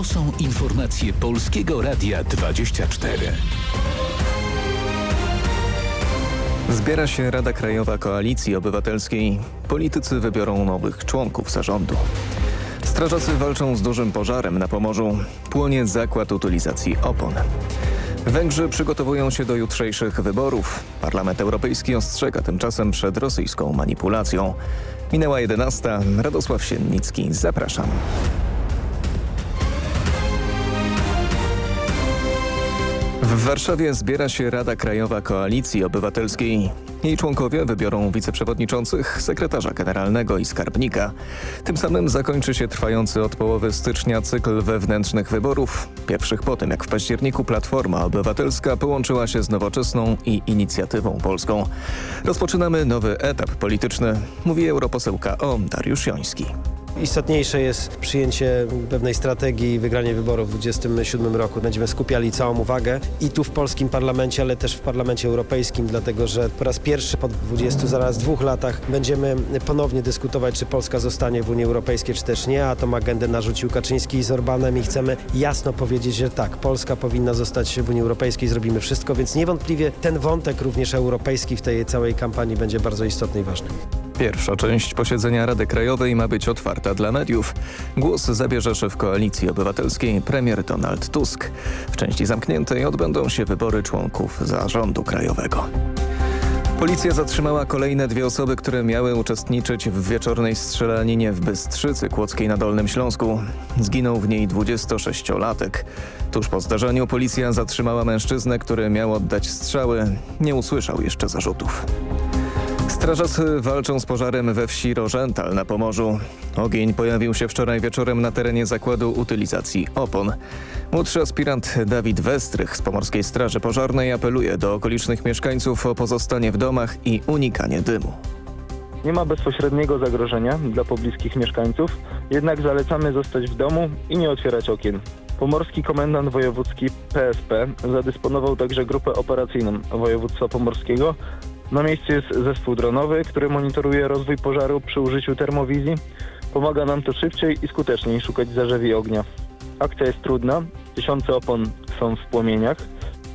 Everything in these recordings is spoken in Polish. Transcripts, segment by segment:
To są informacje Polskiego Radia 24. Zbiera się Rada Krajowa Koalicji Obywatelskiej. Politycy wybiorą nowych członków zarządu. Strażacy walczą z dużym pożarem na Pomorzu. Płonie zakład utylizacji opon. Węgrzy przygotowują się do jutrzejszych wyborów. Parlament Europejski ostrzega tymczasem przed rosyjską manipulacją. Minęła 11. Radosław Siennicki. Zapraszam. W Warszawie zbiera się Rada Krajowa Koalicji Obywatelskiej. Jej członkowie wybiorą wiceprzewodniczących, sekretarza generalnego i skarbnika. Tym samym zakończy się trwający od połowy stycznia cykl wewnętrznych wyborów. Pierwszych po tym, jak w październiku Platforma Obywatelska połączyła się z Nowoczesną i Inicjatywą Polską. Rozpoczynamy nowy etap polityczny, mówi europoseł KO Dariusz Joński. Istotniejsze jest przyjęcie pewnej strategii i wygranie wyborów w 2027 roku. Będziemy skupiali całą uwagę i tu w polskim parlamencie, ale też w parlamencie europejskim, dlatego że po raz pierwszy po 20 zaraz dwóch latach będziemy ponownie dyskutować, czy Polska zostanie w Unii Europejskiej, czy też nie, a tą agendę narzucił Kaczyński z Orbanem i chcemy jasno powiedzieć, że tak, Polska powinna zostać w Unii Europejskiej, zrobimy wszystko, więc niewątpliwie ten wątek również europejski w tej całej kampanii będzie bardzo istotny i ważny. Pierwsza część posiedzenia Rady Krajowej ma być otwarta dla mediów. Głos zabierze szef Koalicji Obywatelskiej premier Donald Tusk. W części zamkniętej odbędą się wybory członków zarządu krajowego. Policja zatrzymała kolejne dwie osoby, które miały uczestniczyć w wieczornej strzelaninie w Bystrzycy Kłodzkiej na Dolnym Śląsku. Zginął w niej 26-latek. Tuż po zdarzeniu policja zatrzymała mężczyznę, który miał oddać strzały. Nie usłyszał jeszcze zarzutów. Strażacy walczą z pożarem we wsi Rożental na Pomorzu. Ogień pojawił się wczoraj wieczorem na terenie zakładu utylizacji opon. Młodszy aspirant Dawid Westrych z Pomorskiej Straży Pożarnej apeluje do okolicznych mieszkańców o pozostanie w domach i unikanie dymu. Nie ma bezpośredniego zagrożenia dla pobliskich mieszkańców, jednak zalecamy zostać w domu i nie otwierać okien. Pomorski Komendant Wojewódzki PSP zadysponował także grupę operacyjną województwa pomorskiego, na miejscu jest zespół dronowy, który monitoruje rozwój pożaru przy użyciu termowizji. Pomaga nam to szybciej i skuteczniej szukać zarzewi ognia. Akcja jest trudna, tysiące opon są w płomieniach.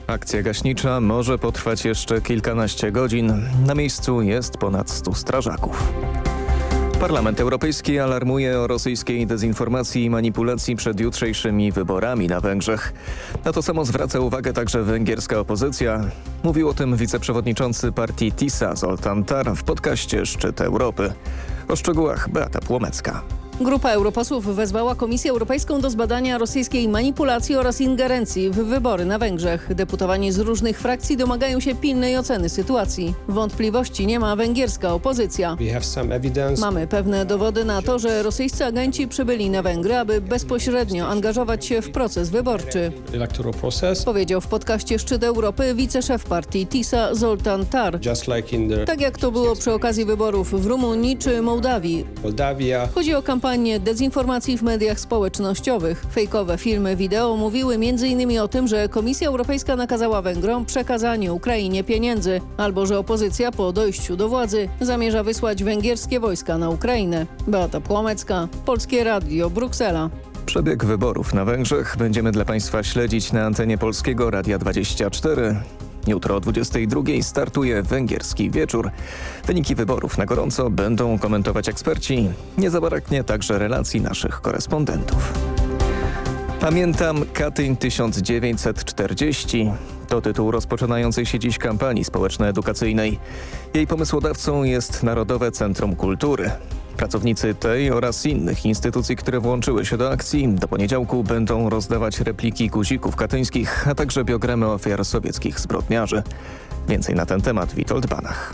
Akcja gaśnicza może potrwać jeszcze kilkanaście godzin. Na miejscu jest ponad 100 strażaków. Parlament Europejski alarmuje o rosyjskiej dezinformacji i manipulacji przed jutrzejszymi wyborami na Węgrzech. Na to samo zwraca uwagę także węgierska opozycja. Mówił o tym wiceprzewodniczący partii TISA Zoltan Tar w podcaście Szczyt Europy. O szczegółach Beata Płomecka. Grupa europosłów wezwała Komisję Europejską do zbadania rosyjskiej manipulacji oraz ingerencji w wybory na Węgrzech. Deputowani z różnych frakcji domagają się pilnej oceny sytuacji. Wątpliwości nie ma węgierska opozycja. Mamy pewne dowody na to, że rosyjscy agenci przybyli na Węgry, aby bezpośrednio angażować się w proces wyborczy. Powiedział w podcaście Szczyt Europy wiceszef partii TISA Zoltan Tar. Tak jak to było przy okazji wyborów w Rumunii czy Mołdawii. Chodzi o kampanię kampanię dezinformacji w mediach społecznościowych. Fejkowe filmy wideo mówiły m.in. o tym, że Komisja Europejska nakazała Węgrom przekazanie Ukrainie pieniędzy, albo że opozycja po dojściu do władzy zamierza wysłać węgierskie wojska na Ukrainę. Beata Płomecka, Polskie Radio, Bruksela. Przebieg wyborów na Węgrzech będziemy dla Państwa śledzić na antenie Polskiego Radia 24. Jutro o 22 startuje węgierski wieczór. Wyniki wyborów na gorąco będą komentować eksperci. Nie zabraknie także relacji naszych korespondentów. Pamiętam Katyń 1940. To tytuł rozpoczynającej się dziś kampanii społeczno-edukacyjnej. Jej pomysłodawcą jest Narodowe Centrum Kultury. Pracownicy tej oraz innych instytucji, które włączyły się do akcji, do poniedziałku będą rozdawać repliki guzików katyńskich, a także biogramy ofiar sowieckich zbrodniarzy. Więcej na ten temat Witold Banach.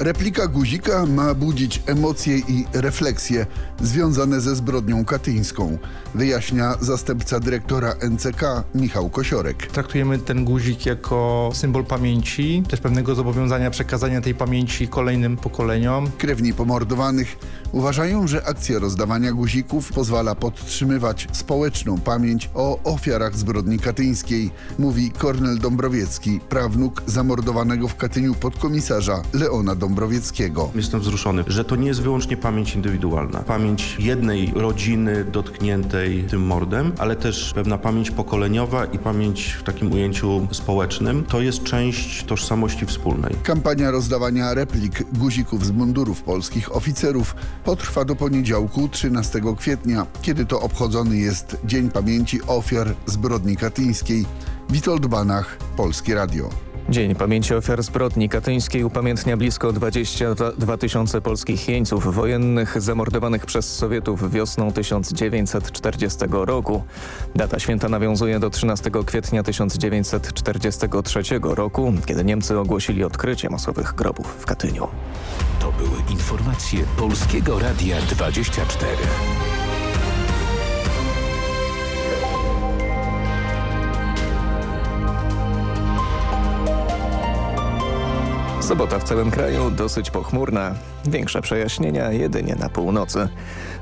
Replika guzika ma budzić emocje i refleksje związane ze zbrodnią katyńską, wyjaśnia zastępca dyrektora NCK Michał Kosiorek. Traktujemy ten guzik jako symbol pamięci, też pewnego zobowiązania przekazania tej pamięci kolejnym pokoleniom. Krewni pomordowanych uważają, że akcja rozdawania guzików pozwala podtrzymywać społeczną pamięć o ofiarach zbrodni katyńskiej, mówi Kornel Dąbrowiecki, prawnuk zamordowanego w Katyniu podkomisarza Leona Dąbrowieckiego. Dąbrowieckiego. Jestem wzruszony, że to nie jest wyłącznie pamięć indywidualna. Pamięć jednej rodziny dotkniętej tym mordem, ale też pewna pamięć pokoleniowa i pamięć w takim ujęciu społecznym. To jest część tożsamości wspólnej. Kampania rozdawania replik guzików z mundurów polskich oficerów potrwa do poniedziałku 13 kwietnia, kiedy to obchodzony jest Dzień Pamięci Ofiar Zbrodni Katyńskiej. Witold Banach, Polskie Radio. Dzień Pamięci Ofiar Zbrodni Katyńskiej upamiętnia blisko 22 tysiące polskich jeńców wojennych zamordowanych przez Sowietów wiosną 1940 roku. Data święta nawiązuje do 13 kwietnia 1943 roku, kiedy Niemcy ogłosili odkrycie masowych grobów w Katyniu. To były informacje Polskiego Radia 24. Sobota w całym kraju dosyć pochmurna. Większe przejaśnienia jedynie na północy.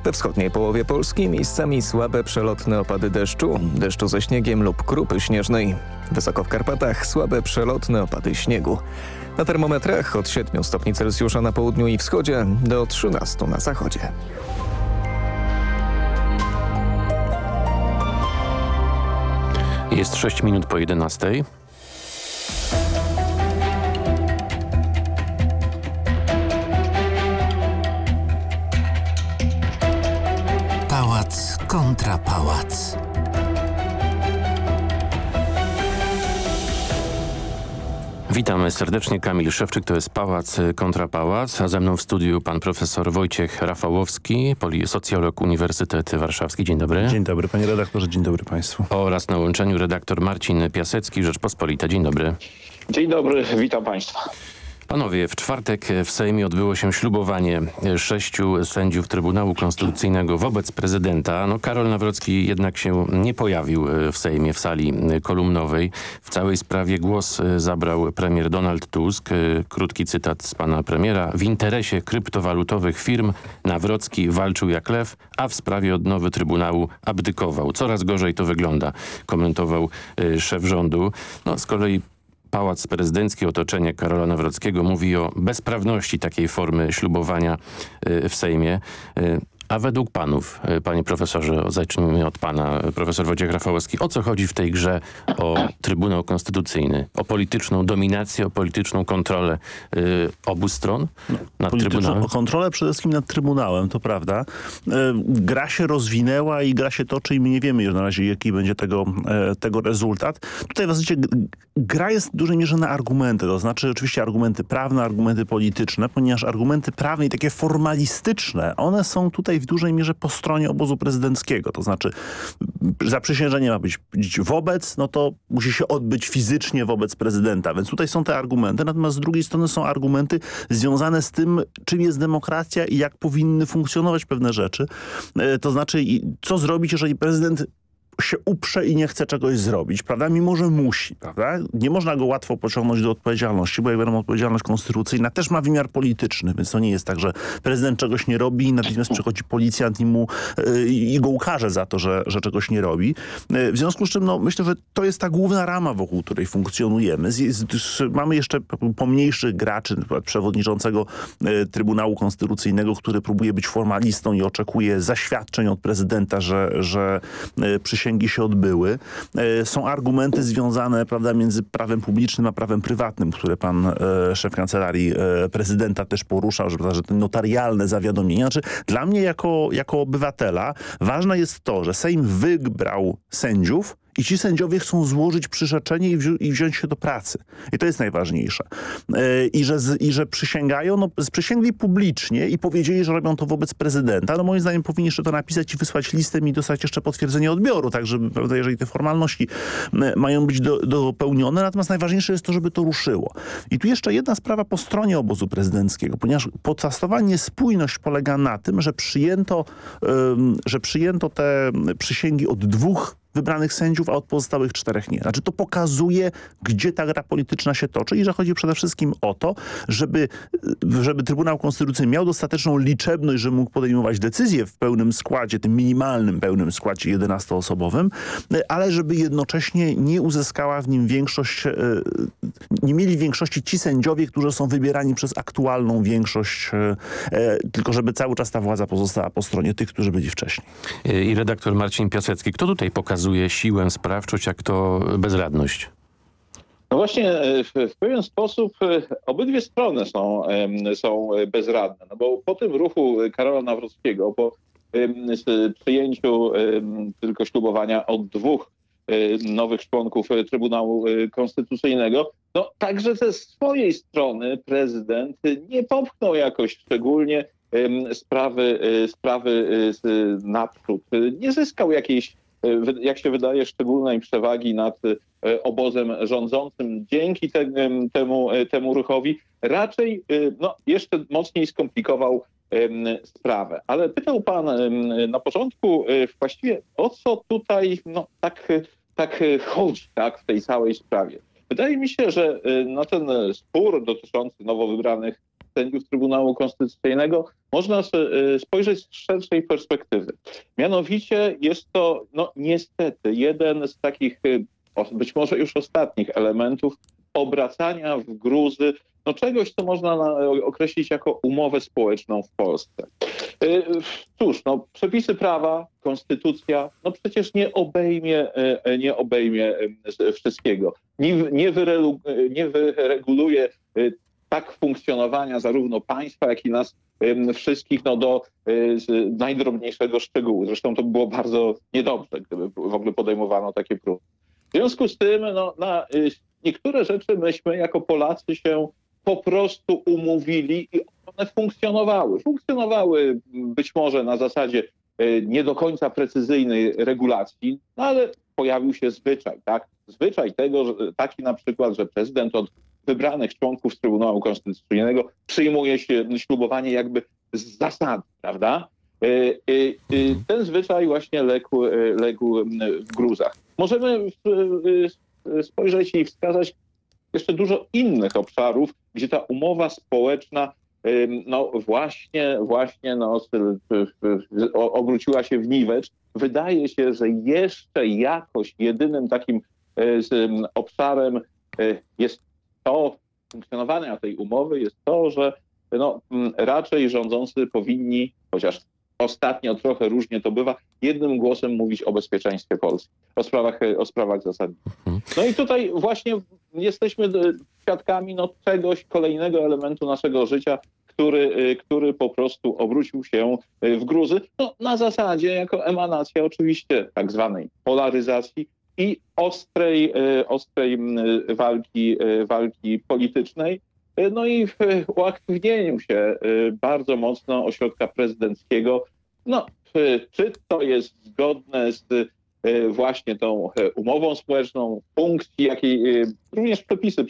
We wschodniej połowie Polski miejscami słabe przelotne opady deszczu, deszczu ze śniegiem lub krupy śnieżnej. Wysoko w Karpatach słabe przelotne opady śniegu. Na termometrach od 7 stopni Celsjusza na południu i wschodzie do 13 na zachodzie. Jest 6 minut po 11. pałac. Witamy serdecznie. Kamil Szewczyk, to jest Pałac kontra Pałac, a ze mną w studiu pan profesor Wojciech Rafałowski, socjolog Uniwersytet Warszawski. Dzień dobry. Dzień dobry panie redaktorze, dzień dobry państwu. Oraz na łączeniu redaktor Marcin Piasecki, Rzeczpospolita. Dzień dobry. Dzień dobry, witam państwa. Panowie, w czwartek w Sejmie odbyło się ślubowanie sześciu sędziów Trybunału Konstytucyjnego wobec prezydenta. No, Karol Nawrocki jednak się nie pojawił w Sejmie, w sali kolumnowej. W całej sprawie głos zabrał premier Donald Tusk. Krótki cytat z pana premiera. W interesie kryptowalutowych firm Nawrocki walczył jak lew, a w sprawie odnowy Trybunału abdykował. Coraz gorzej to wygląda, komentował szef rządu. No, z kolei Pałac Prezydencki, otoczenie Karola Nawrockiego mówi o bezprawności takiej formy ślubowania w Sejmie. A według panów, panie profesorze, zacznijmy od pana, profesor Wojciech Rafałowski, o co chodzi w tej grze o Trybunał Konstytucyjny? O polityczną dominację, o polityczną kontrolę y, obu stron nad Trybunałem? O kontrolę przede wszystkim nad Trybunałem, to prawda. Gra się rozwinęła i gra się toczy i my nie wiemy już na razie, jaki będzie tego, tego rezultat. Tutaj w zasadzie gra jest w dużej mierze na argumenty, to znaczy oczywiście argumenty prawne, argumenty polityczne, ponieważ argumenty prawne i takie formalistyczne, one są tutaj w dużej mierze po stronie obozu prezydenckiego. To znaczy zaprzysiężenie ma być, być wobec, no to musi się odbyć fizycznie wobec prezydenta. Więc tutaj są te argumenty. Natomiast z drugiej strony są argumenty związane z tym, czym jest demokracja i jak powinny funkcjonować pewne rzeczy. To znaczy, co zrobić, jeżeli prezydent się uprze i nie chce czegoś zrobić, prawda? Mimo, że musi, prawda? Nie można go łatwo pociągnąć do odpowiedzialności, bo jak wiadomo, odpowiedzialność konstytucyjna też ma wymiar polityczny, więc to nie jest tak, że prezydent czegoś nie robi i natychmiast przychodzi policjant i, mu, yy, i go ukaże za to, że, że czegoś nie robi. Yy, w związku z czym, no, myślę, że to jest ta główna rama, wokół której funkcjonujemy. Z, z, z, mamy jeszcze pomniejszych graczy, przewodniczącego yy, Trybunału Konstytucyjnego, który próbuje być formalistą i oczekuje zaświadczeń od prezydenta, że, że przy przysięgi się odbyły. Są argumenty związane prawda, między prawem publicznym a prawem prywatnym, które pan e, szef kancelarii e, prezydenta też poruszał, że, że te notarialne zawiadomienia. Znaczy, dla mnie jako, jako obywatela ważne jest to, że Sejm wybrał sędziów, i ci sędziowie chcą złożyć przyrzeczenie i, wzi i wziąć się do pracy. I to jest najważniejsze. Yy, I, że z, I że przysięgają, no przysięgli publicznie i powiedzieli, że robią to wobec prezydenta. No moim zdaniem powinni jeszcze to napisać i wysłać listem i dostać jeszcze potwierdzenie odbioru, tak żeby, prawda, jeżeli te formalności mają być do, dopełnione. Natomiast najważniejsze jest to, żeby to ruszyło. I tu jeszcze jedna sprawa po stronie obozu prezydenckiego, ponieważ podstawowa niespójność polega na tym, że przyjęto, yy, że przyjęto te przysięgi od dwóch wybranych sędziów, a od pozostałych czterech nie. Znaczy to pokazuje, gdzie ta gra polityczna się toczy i że chodzi przede wszystkim o to, żeby, żeby Trybunał Konstytucyjny miał dostateczną liczebność, żeby mógł podejmować decyzje w pełnym składzie, tym minimalnym pełnym składzie 11-osobowym, ale żeby jednocześnie nie uzyskała w nim większość, e, nie mieli większości ci sędziowie, którzy są wybierani przez aktualną większość, e, e, tylko żeby cały czas ta władza pozostała po stronie tych, którzy byli wcześniej. I redaktor Marcin Piasecki. Kto tutaj pokazuje siłę, sprawczość, jak to bezradność? No właśnie w pewien sposób obydwie strony są, są bezradne, no bo po tym ruchu Karola Nawrockiego, po przyjęciu tylko ślubowania od dwóch nowych członków Trybunału Konstytucyjnego, no także ze swojej strony prezydent nie popchnął jakoś szczególnie sprawy, sprawy naprzód. Nie zyskał jakiejś, jak się wydaje, szczególnej przewagi nad obozem rządzącym dzięki temu, temu ruchowi. Raczej no, jeszcze mocniej skomplikował sprawę. Ale pytał pan na początku właściwie o co tutaj no, tak, tak chodzi tak, w tej całej sprawie. Wydaje mi się, że na ten spór dotyczący nowo wybranych sędziów Trybunału Konstytucyjnego można spojrzeć z szerszej perspektywy. Mianowicie jest to no, niestety jeden z takich być może już ostatnich elementów obracania w gruzy no czegoś, co można określić jako umowę społeczną w Polsce. Cóż, no, przepisy prawa, konstytucja, no przecież nie obejmie, nie obejmie wszystkiego. Nie, nie wyreguluje tak funkcjonowania zarówno państwa, jak i nas wszystkich no, do najdrobniejszego szczegółu. Zresztą to było bardzo niedobrze, gdyby w ogóle podejmowano takie próby. W związku z tym no, na niektóre rzeczy myśmy jako Polacy się po prostu umówili i one funkcjonowały. Funkcjonowały być może na zasadzie nie do końca precyzyjnej regulacji, no ale pojawił się zwyczaj, tak? Zwyczaj tego, że taki na przykład, że prezydent od wybranych członków Trybunału Konstytucyjnego przyjmuje się ślubowanie jakby z zasady, prawda? Ten zwyczaj właśnie legł, legł w gruzach. Możemy spojrzeć i wskazać jeszcze dużo innych obszarów, gdzie ta umowa społeczna no właśnie, właśnie no, obróciła się w niwecz. Wydaje się, że jeszcze jakoś jedynym takim obszarem jest to, funkcjonowania tej umowy jest to, że no, raczej rządzący powinni, chociaż ostatnio trochę różnie to bywa, jednym głosem mówić o bezpieczeństwie Polski, o sprawach, o sprawach zasadniczych. No i tutaj właśnie jesteśmy świadkami no, czegoś, kolejnego elementu naszego życia, który, który po prostu obrócił się w gruzy, no, na zasadzie jako emanacja oczywiście tak zwanej polaryzacji i ostrej, ostrej walki, walki politycznej, no i w uaktywnieniu się bardzo mocno ośrodka prezydenckiego. No, czy to jest zgodne z właśnie tą umową społeczną, funkcji, jakiej również przepisy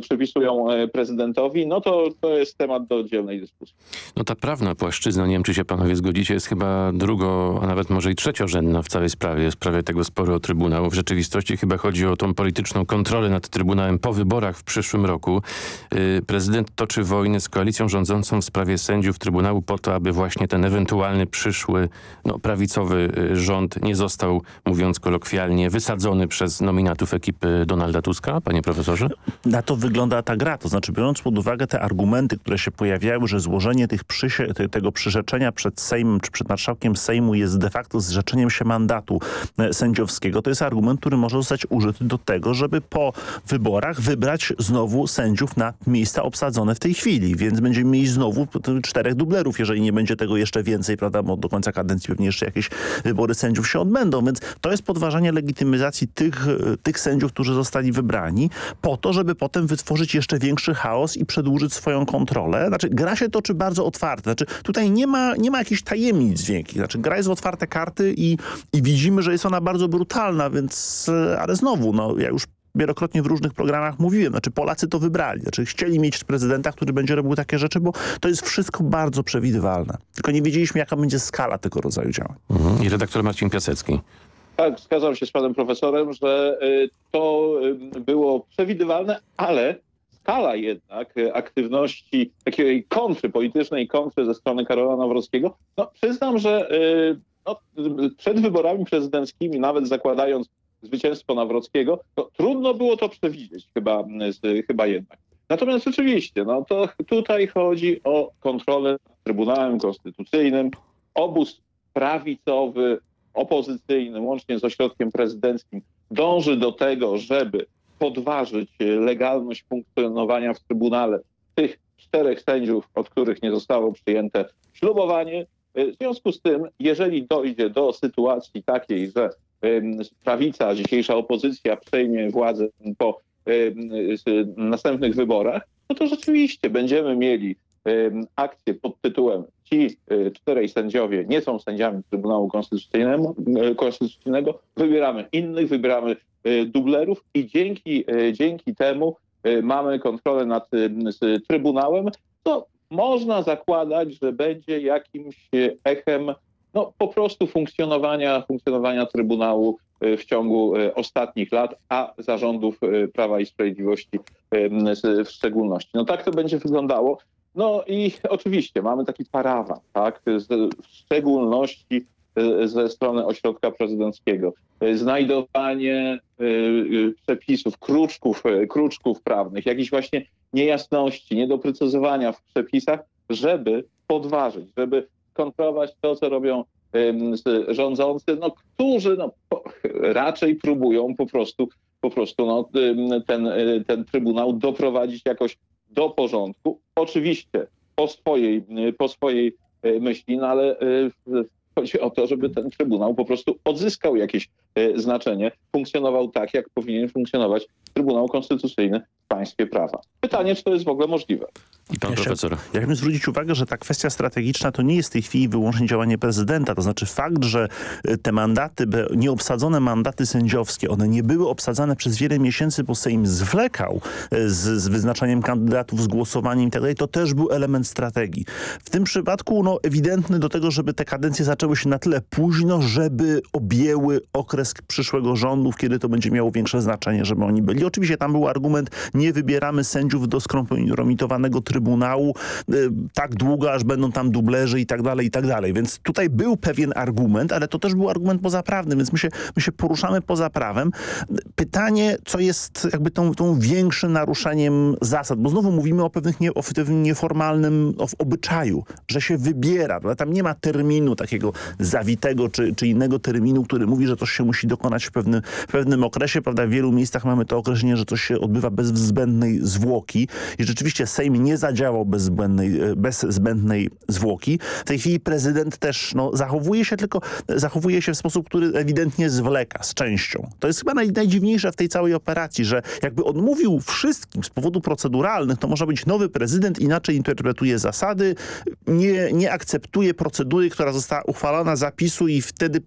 przypisują prezydentowi, no to, to jest temat do oddzielnej dyskusji. No ta prawna płaszczyzna, nie wiem czy się panowie zgodzicie, jest chyba drugo, a nawet może i trzeciorzędna w całej sprawie, w sprawie tego sporu o Trybunał. W rzeczywistości chyba chodzi o tą polityczną kontrolę nad Trybunałem po wyborach w przyszłym roku. Prezydent toczy wojnę z koalicją rządzącą w sprawie sędziów Trybunału po to, aby właśnie ten ewentualny przyszły no, prawicowy rząd nie został, mówiąc kolokwialnie, wysadzony przez nominatów ekipy Donalda Tuska, panie profesorze? Na to wygląda ta gra. To znaczy biorąc pod uwagę te argumenty, które się pojawiały, że złożenie tych te, tego przyrzeczenia przed Sejmem czy przed marszałkiem Sejmu jest de facto zrzeczeniem się mandatu sędziowskiego, to jest argument, który może zostać użyty do tego, żeby po wyborach wybrać znowu sędziów na miejsca obsadzone w tej chwili. Więc będziemy mieli znowu czterech dublerów, jeżeli nie będzie tego jeszcze więcej, prawda, bo do końca kadencji pewnie jeszcze jakieś wybory sędziów się odbędą. Więc to jest podważanie legitymizacji tych, tych sędziów, którzy zostali wybrani po to, żeby potem wytworzyć jeszcze większy chaos i przedłużyć swoją kontrolę. Znaczy gra się toczy bardzo otwarte. Znaczy tutaj nie ma, nie ma jakichś tajemnic wielkich. Znaczy gra jest w otwarte karty i, i widzimy, że jest ona bardzo brutalna, więc ale znowu, no ja już wielokrotnie w różnych programach mówiłem, znaczy Polacy to wybrali, znaczy chcieli mieć prezydenta, który będzie robił takie rzeczy, bo to jest wszystko bardzo przewidywalne. Tylko nie wiedzieliśmy, jaka będzie skala tego rodzaju działań. Mhm. I redaktor Marcin Piasecki. Tak, zgadzam się z panem profesorem, że to było przewidywalne, ale skala jednak aktywności takiej kontry, politycznej kontry ze strony Karola Nawrockiego, no przyznam, że no, przed wyborami prezydenckimi, nawet zakładając zwycięstwo Nawrockiego, trudno było to przewidzieć chyba, chyba jednak. Natomiast oczywiście, no to tutaj chodzi o kontrolę Trybunałem Konstytucyjnym. Obóz prawicowy, opozycyjny, łącznie z ośrodkiem prezydenckim, dąży do tego, żeby podważyć legalność funkcjonowania w Trybunale tych czterech sędziów, od których nie zostało przyjęte ślubowanie. W związku z tym, jeżeli dojdzie do sytuacji takiej, że prawica, dzisiejsza opozycja przejmie władzę po następnych wyborach, no to rzeczywiście będziemy mieli akcję pod tytułem ci e, czterej sędziowie nie są sędziami Trybunału e, Konstytucyjnego, wybieramy innych, wybieramy e, dublerów i dzięki, dzięki temu mamy kontrolę nad Trybunałem, to można zakładać, że będzie jakimś echem no, po prostu funkcjonowania, funkcjonowania Trybunału w ciągu ostatnich lat, a zarządów Prawa i Sprawiedliwości w szczególności. No tak to będzie wyglądało. No i oczywiście mamy taki parawan, tak, w szczególności e, ze strony ośrodka prezydenckiego. E, znajdowanie e, przepisów, kruczków, kruczków prawnych, jakichś właśnie niejasności, niedoprecyzowania w przepisach, żeby podważyć, żeby kontrolować to, co robią rządzący, no, którzy no, raczej próbują po prostu, po prostu no, ten, ten trybunał doprowadzić jakoś do porządku. Oczywiście po swojej, po swojej e, myśli, no ale e, chodzi o to, żeby ten Trybunał po prostu odzyskał jakieś znaczenie, funkcjonował tak, jak powinien funkcjonować Trybunał Konstytucyjny w państwie prawa. Pytanie, czy to jest w ogóle możliwe. I pan profesor. Ja chciałbym zwrócić uwagę, że ta kwestia strategiczna to nie jest w tej chwili wyłącznie działanie prezydenta. To znaczy fakt, że e, te mandaty, nieobsadzone mandaty sędziowskie, one nie były obsadzane przez wiele miesięcy, bo Sejm zwlekał e, z, z wyznaczaniem kandydatów, z głosowaniem itd., tak to też był element strategii. W tym przypadku no, ewidentny do tego, żeby te kadencje zaczęły się na tyle późno, żeby objęły okres przyszłego rządów, kiedy to będzie miało większe znaczenie, żeby oni byli. Oczywiście tam był argument, nie wybieramy sędziów do skompromitowanego trybu Trybunału y, tak długo, aż będą tam dublerzy i tak dalej, i tak dalej. Więc tutaj był pewien argument, ale to też był argument pozaprawny, więc my się, my się poruszamy poza prawem. Pytanie, co jest jakby tą, tą większym naruszeniem zasad, bo znowu mówimy o pewnych nie, o pewnym nieformalnym o, obyczaju, że się wybiera, tam nie ma terminu takiego zawitego czy, czy innego terminu, który mówi, że coś się musi dokonać w pewnym, w pewnym okresie, prawda? W wielu miejscach mamy to określenie, że coś się odbywa bez zbędnej zwłoki i rzeczywiście Sejm nie zadziała zadziałał bez zbędnej, e, bez zbędnej zwłoki. W tej chwili prezydent też no, zachowuje się, tylko zachowuje się w sposób, który ewidentnie zwleka z częścią. To jest chyba naj, najdziwniejsze w tej całej operacji, że jakby odmówił wszystkim z powodu proceduralnych, to może być nowy prezydent, inaczej interpretuje zasady, nie, nie akceptuje procedury, która została uchwalona zapisu i wtedy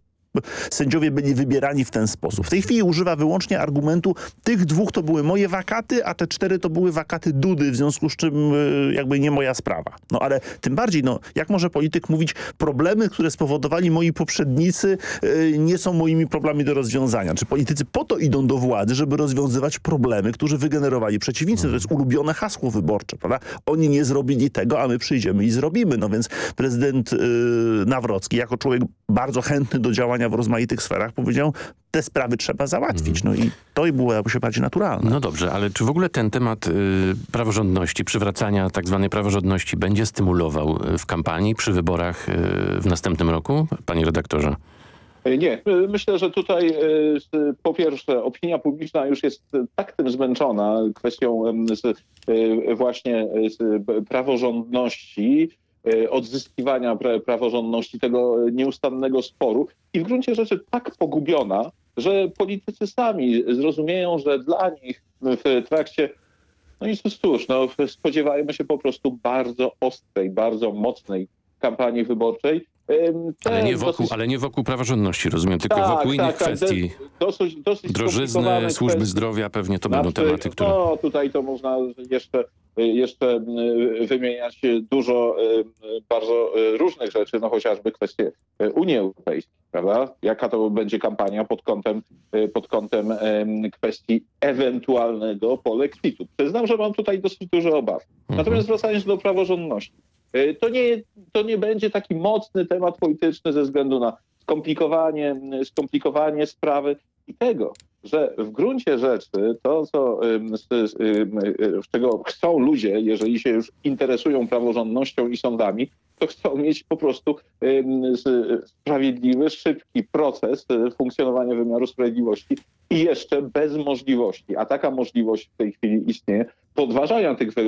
sędziowie byli wybierani w ten sposób. W tej chwili używa wyłącznie argumentu tych dwóch to były moje wakaty, a te cztery to były wakaty Dudy, w związku z czym y, jakby nie moja sprawa. No ale tym bardziej, no jak może polityk mówić, problemy, które spowodowali moi poprzednicy y, nie są moimi problemami do rozwiązania. Czy politycy po to idą do władzy, żeby rozwiązywać problemy, którzy wygenerowali przeciwnicy. To jest ulubione hasło wyborcze, prawda? Oni nie zrobili tego, a my przyjdziemy i zrobimy. No więc prezydent yy, Nawrocki jako człowiek bardzo chętny do działania działania w rozmaitych sferach, powiedział, te sprawy trzeba załatwić. No i to i było się bardziej naturalne. No dobrze, ale czy w ogóle ten temat y, praworządności, przywracania tak zwanej praworządności będzie stymulował y, w kampanii, przy wyborach y, w następnym roku, panie redaktorze? Nie, myślę, że tutaj po pierwsze opinia publiczna już jest tak tym zmęczona kwestią właśnie praworządności, E, odzyskiwania praworządności, tego nieustannego sporu i w gruncie rzeczy tak pogubiona, że politycy sami zrozumieją, że dla nich w trakcie no i cóż, no, spodziewajmy się po prostu bardzo ostrej, bardzo mocnej kampanii wyborczej. Ale nie, wokół, dosyć... ale nie wokół praworządności, rozumiem, tylko tak, wokół innych tak, kwestii. Tak, dosyć, dosyć Drożyzny, służby kwestii. zdrowia, pewnie to znaczy, będą tematy, które... No tutaj to można jeszcze, jeszcze wymieniać dużo bardzo różnych rzeczy, no chociażby kwestie Unii Europejskiej, prawda? Jaka to będzie kampania pod kątem, pod kątem kwestii ewentualnego polexitu. Przyznam, że mam tutaj dosyć duże obawy. Mhm. Natomiast wracając do praworządności. E, to nie, to nie będzie taki mocny temat polityczny ze względu na skomplikowanie, skomplikowanie sprawy i tego, że w gruncie rzeczy to, co, z czego chcą ludzie, jeżeli się już interesują praworządnością i sądami, to chcą mieć po prostu sprawiedliwy, szybki proces e, funkcjonowania wymiaru sprawiedliwości i jeszcze bez możliwości, a taka możliwość w tej chwili istnieje, podważania tych wy,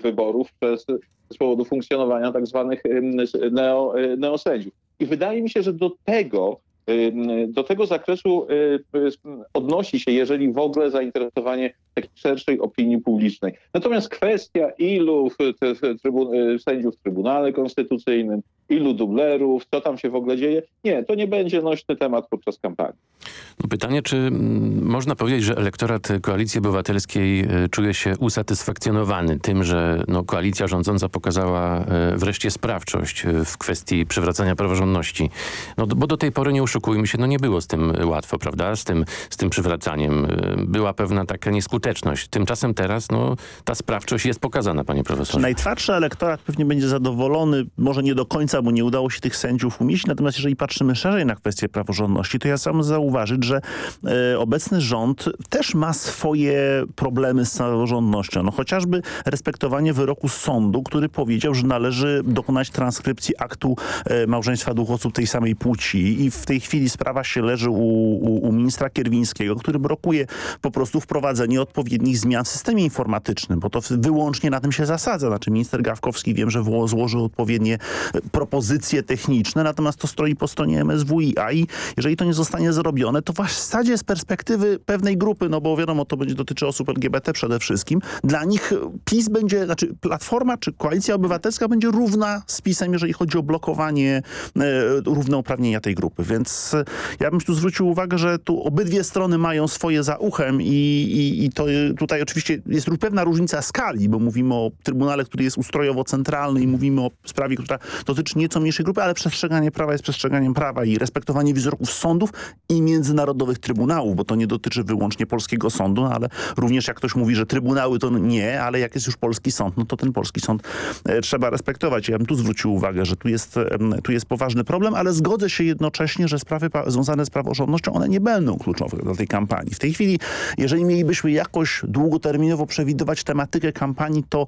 wyborów przez, z powodu funkcjonowania tak zwanych neo, neosędziów. I wydaje mi się, że do tego do tego zakresu odnosi się, jeżeli w ogóle zainteresowanie szerszej opinii publicznej. Natomiast kwestia ilu sędziów w Trybunale Konstytucyjnym, ilu dublerów, co tam się w ogóle dzieje, nie, to nie będzie nośny temat podczas kampanii. No pytanie, czy można powiedzieć, że elektorat Koalicji Obywatelskiej e, czuje się usatysfakcjonowany tym, że no, koalicja rządząca pokazała e, wreszcie sprawczość w kwestii przywracania praworządności. No, bo do tej pory, nie oszukujmy się, no nie było z tym łatwo, prawda? Z tym, z tym przywracaniem. Była pewna taka nieskuteczność. Tymczasem teraz no, ta sprawczość jest pokazana, panie profesorze. Najtwardszy elektorat pewnie będzie zadowolony, może nie do końca, bo nie udało się tych sędziów umieścić, natomiast jeżeli patrzymy szerzej na kwestię praworządności, to ja sam zauważyć, że e, obecny rząd też ma swoje problemy z praworządnością. No chociażby respektowanie wyroku sądu, który powiedział, że należy dokonać transkrypcji aktu e, małżeństwa dwóch osób tej samej płci i w tej chwili sprawa się leży u, u, u ministra Kierwińskiego, który blokuje po prostu wprowadzenie odpowiednich zmian w systemie informatycznym, bo to wyłącznie na tym się zasadza. Znaczy minister Gawkowski wiem, że złożył odpowiednie e, propozycje techniczne, natomiast to stoi po stronie MSWiA i jeżeli to nie zostanie zrobione, to w zasadzie z perspektywy pewnej grupy, no bo wiadomo, to będzie dotyczy osób LGBT przede wszystkim, dla nich PiS będzie, znaczy Platforma czy Koalicja Obywatelska będzie równa z PiSem, jeżeli chodzi o blokowanie e, równouprawnienia tej grupy. Więc e, ja bym tu zwrócił uwagę, że tu obydwie strony mają swoje za uchem i, i, i to tutaj oczywiście jest pewna różnica skali, bo mówimy o Trybunale, który jest ustrojowo centralny i mówimy o sprawie, która dotyczy nieco mniejszej grupy, ale przestrzeganie prawa jest przestrzeganiem prawa i respektowanie wizerunków sądów i międzynarodowych trybunałów, bo to nie dotyczy wyłącznie polskiego sądu, ale również jak ktoś mówi, że trybunały to nie, ale jak jest już polski sąd, no to ten polski sąd e, trzeba respektować. Ja bym tu zwrócił uwagę, że tu jest, tu jest poważny problem, ale zgodzę się jednocześnie, że sprawy związane z praworządnością, one nie będą kluczowe dla tej kampanii. W tej chwili, jeżeli mielibyśmy jakoś długoterminowo przewidywać tematykę kampanii, to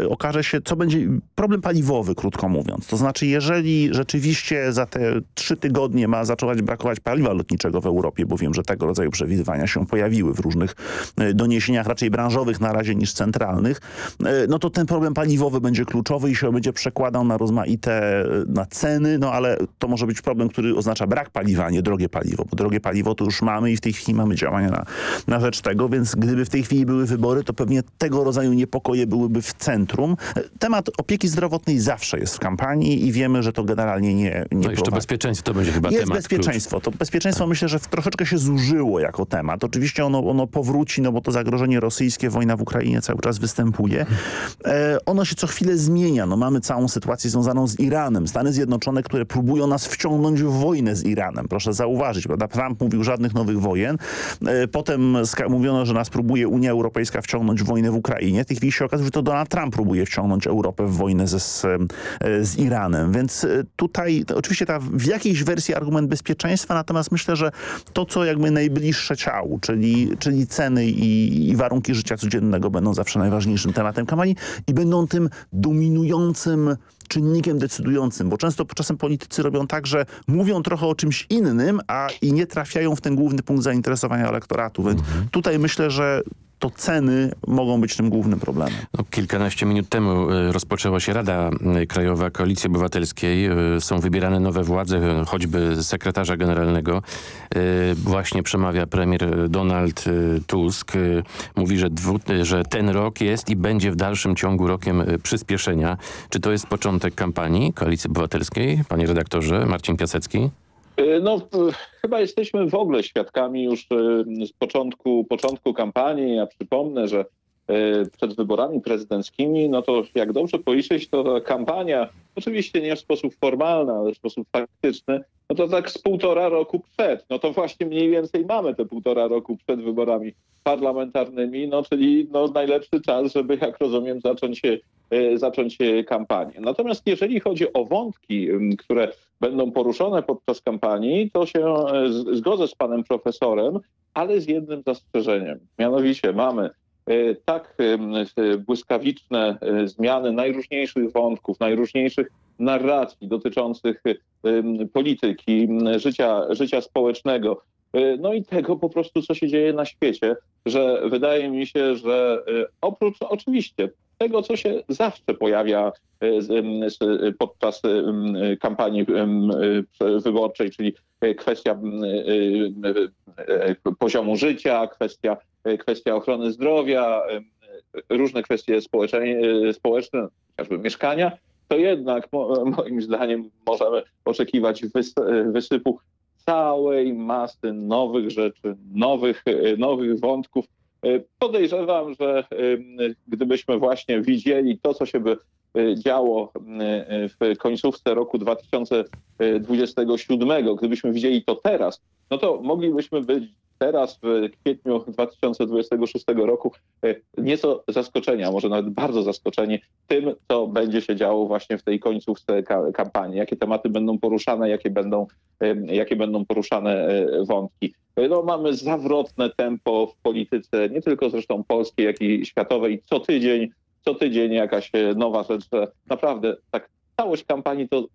e, okaże się, co będzie problem paliwowy, krótko mówiąc. To znaczy, jeżeli rzeczywiście za te trzy tygodnie ma zacząć brakować paliwa lotniczego w Europie, bo wiem, że tego rodzaju przewidywania się pojawiły w różnych e, doniesieniach, raczej branżowych na razie niż centralnych, e, no to ten problem paliwowy będzie kluczowy i się będzie przekładał na rozmaite e, na ceny, no ale to może być problem, który oznacza brak paliwa, a nie drogie paliwo, bo drogie paliwo to już mamy i w tej chwili mamy działania na, na rzecz tego, więc gdyby w tej chwili były wybory, to pewnie tego rodzaju niepokoje byłyby w centrum. Temat opieki zdrowotnej zawsze jest w kampanii i wiemy, że to generalnie nie, nie No jeszcze bezpieczeństwo to będzie chyba jest temat. bezpieczeństwo. To bezpieczeństwo bezpieczeństwo myślę, że troszeczkę się zużyło jako temat. Oczywiście ono, ono powróci, no bo to zagrożenie rosyjskie, wojna w Ukrainie cały czas występuje. E, ono się co chwilę zmienia. No mamy całą sytuację związaną z Iranem. Stany Zjednoczone, które próbują nas wciągnąć w wojnę z Iranem. Proszę zauważyć, prawda? Trump mówił żadnych nowych wojen. E, potem mówiono, że nas próbuje Unia Europejska wciągnąć w wojnę w Ukrainie. W tej chwili się okazuje, że to Donald Trump próbuje wciągnąć Europę w wojnę ze, z, e, z Iranem. Więc e, tutaj oczywiście ta w jakiejś wersji argument bezpieczeństwa, natomiast myślę, że to, co jakby najbliższe ciału, czyli, czyli ceny i, i warunki życia codziennego będą zawsze najważniejszym tematem kampanii i będą tym dominującym czynnikiem decydującym, bo często czasem politycy robią tak, że mówią trochę o czymś innym, a i nie trafiają w ten główny punkt zainteresowania elektoratu. Więc mhm. tutaj myślę, że to ceny mogą być tym głównym problemem. No, kilkanaście minut temu e, rozpoczęła się Rada Krajowa Koalicji Obywatelskiej. E, są wybierane nowe władze, choćby sekretarza generalnego. Właśnie przemawia premier Donald Tusk. Mówi, że, że ten rok jest i będzie w dalszym ciągu rokiem przyspieszenia. Czy to jest początek kampanii Koalicji Obywatelskiej, panie redaktorze Marcin Piasecki? E, no, chyba jesteśmy w ogóle świadkami już e, z początku, początku kampanii. Ja przypomnę, że przed wyborami prezydenckimi, no to jak dobrze policzyć, to kampania, oczywiście nie w sposób formalny, ale w sposób faktyczny, no to tak z półtora roku przed. No to właśnie mniej więcej mamy te półtora roku przed wyborami parlamentarnymi, no czyli no najlepszy czas, żeby jak rozumiem zacząć, zacząć kampanię. Natomiast jeżeli chodzi o wątki, które będą poruszone podczas kampanii, to się e, zgodzę z panem profesorem, ale z jednym zastrzeżeniem. Mianowicie mamy e, tak błyskawiczne e, zmiany najróżniejszych wątków, najróżniejszych narracji dotyczących polityki, życia, życia społecznego, no i tego po prostu, co się dzieje na świecie, że wydaje mi się, że oprócz oczywiście tego, co się zawsze pojawia e, podczas kampanii wyborczej, czyli kwestia e, poziomu życia, kwestia, kwestia ochrony zdrowia, różne kwestie społeczne, chociażby mieszkania, to jednak moim zdaniem możemy oczekiwać wysypu całej masy nowych rzeczy, nowych, nowych wątków, podejrzewam, że gdybyśmy właśnie widzieli to, co się by działo w końcówce roku 2027, gdybyśmy widzieli to teraz, no to moglibyśmy być teraz w kwietniu 2026 roku e, nieco zaskoczenia, może nawet bardzo zaskoczeni tym, co będzie się działo właśnie w tej końcówce kampanii, jakie tematy będą poruszane, jakie będą, e, jakie będą poruszane e, wątki. No, mamy zawrotne tempo w polityce, nie tylko zresztą polskiej, jak i światowej. Co tydzień, co tydzień jakaś nowa rzecz, naprawdę tak całość kampanii to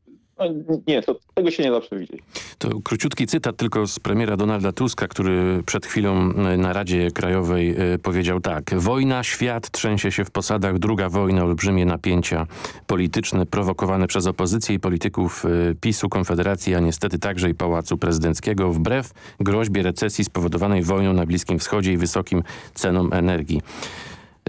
nie, to tego się nie da przewidzieć. To króciutki cytat tylko z premiera Donalda Tuska, który przed chwilą e, na Radzie Krajowej e, powiedział tak. Wojna, świat trzęsie się w posadach, druga wojna, olbrzymie napięcia polityczne prowokowane przez opozycję i polityków e, PiSu, Konfederacji, a niestety także i Pałacu Prezydenckiego wbrew groźbie recesji spowodowanej wojną na Bliskim Wschodzie i wysokim cenom energii.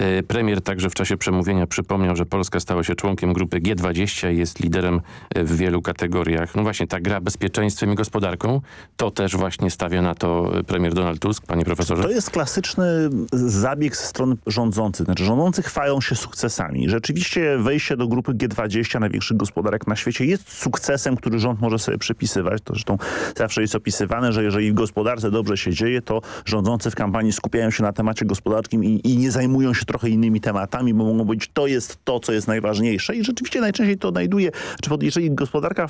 E, premier także w czasie przemówienia przypomniał, że Polska stała się członkiem grupy G20 i jest liderem e, w wielu kategoriach. No właśnie ta gra bezpieczeństwem i gospodarką, to też właśnie stawia na to e, premier Donald Tusk, panie profesorze? To jest klasyczny zabieg ze strony rządzących. Znaczy rządzący chwają się sukcesami. Rzeczywiście wejście do grupy G20 największych gospodarek na świecie jest sukcesem, który rząd może sobie przypisywać. To zresztą zawsze jest opisywane, że jeżeli w gospodarce dobrze się dzieje, to rządzący w kampanii skupiają się na temacie gospodarczym i, i nie zajmują się trochę innymi tematami, bo mogą być to jest to, co jest najważniejsze i rzeczywiście najczęściej to znajduje, czy jeżeli gospodarka y,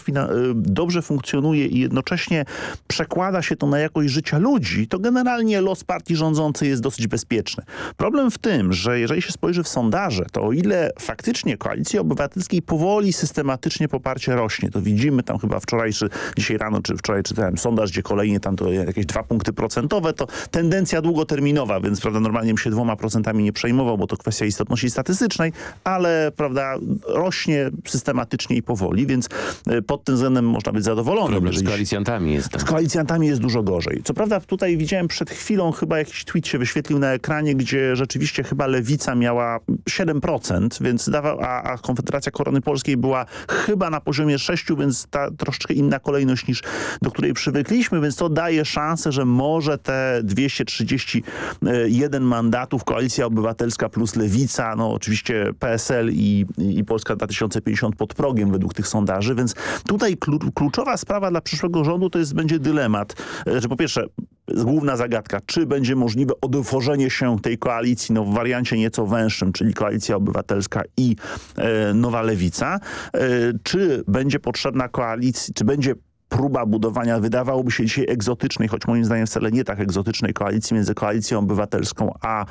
dobrze funkcjonuje i jednocześnie przekłada się to na jakość życia ludzi, to generalnie los partii rządzącej jest dosyć bezpieczny. Problem w tym, że jeżeli się spojrzy w sondaże, to o ile faktycznie koalicji obywatelskiej powoli, systematycznie poparcie rośnie, to widzimy tam chyba wczoraj, czy dzisiaj rano, czy wczoraj czytałem sondaż, gdzie kolejnie tam to jakieś dwa punkty procentowe, to tendencja długoterminowa, więc prawda, normalnie bym się dwoma procentami nie przejmował, bo to kwestia istotności statystycznej, ale prawda, rośnie systematycznie i powoli, więc e, pod tym względem można być zadowolonym. Problem z koalicjantami jest. Z koalicjantami jest dużo gorzej. Co prawda tutaj widziałem przed chwilą chyba jakiś tweet się wyświetlił na ekranie, gdzie rzeczywiście chyba Lewica miała 7%, więc dawał, a, a Konfederacja Korony Polskiej była chyba na poziomie 6, więc ta troszeczkę inna kolejność niż do której przywykliśmy, więc to daje szansę, że może te 231 mandatów Koalicja Obywatelska Polska plus Lewica, no oczywiście PSL i, i Polska 2050 pod progiem według tych sondaży, więc tutaj kluczowa sprawa dla przyszłego rządu to jest będzie dylemat, e, że po pierwsze główna zagadka, czy będzie możliwe odtworzenie się tej koalicji no, w wariancie nieco węższym, czyli Koalicja Obywatelska i e, Nowa Lewica, e, czy będzie potrzebna koalicja, czy będzie próba budowania, wydawałoby się dzisiaj egzotycznej, choć moim zdaniem wcale nie tak egzotycznej koalicji między Koalicją Obywatelską a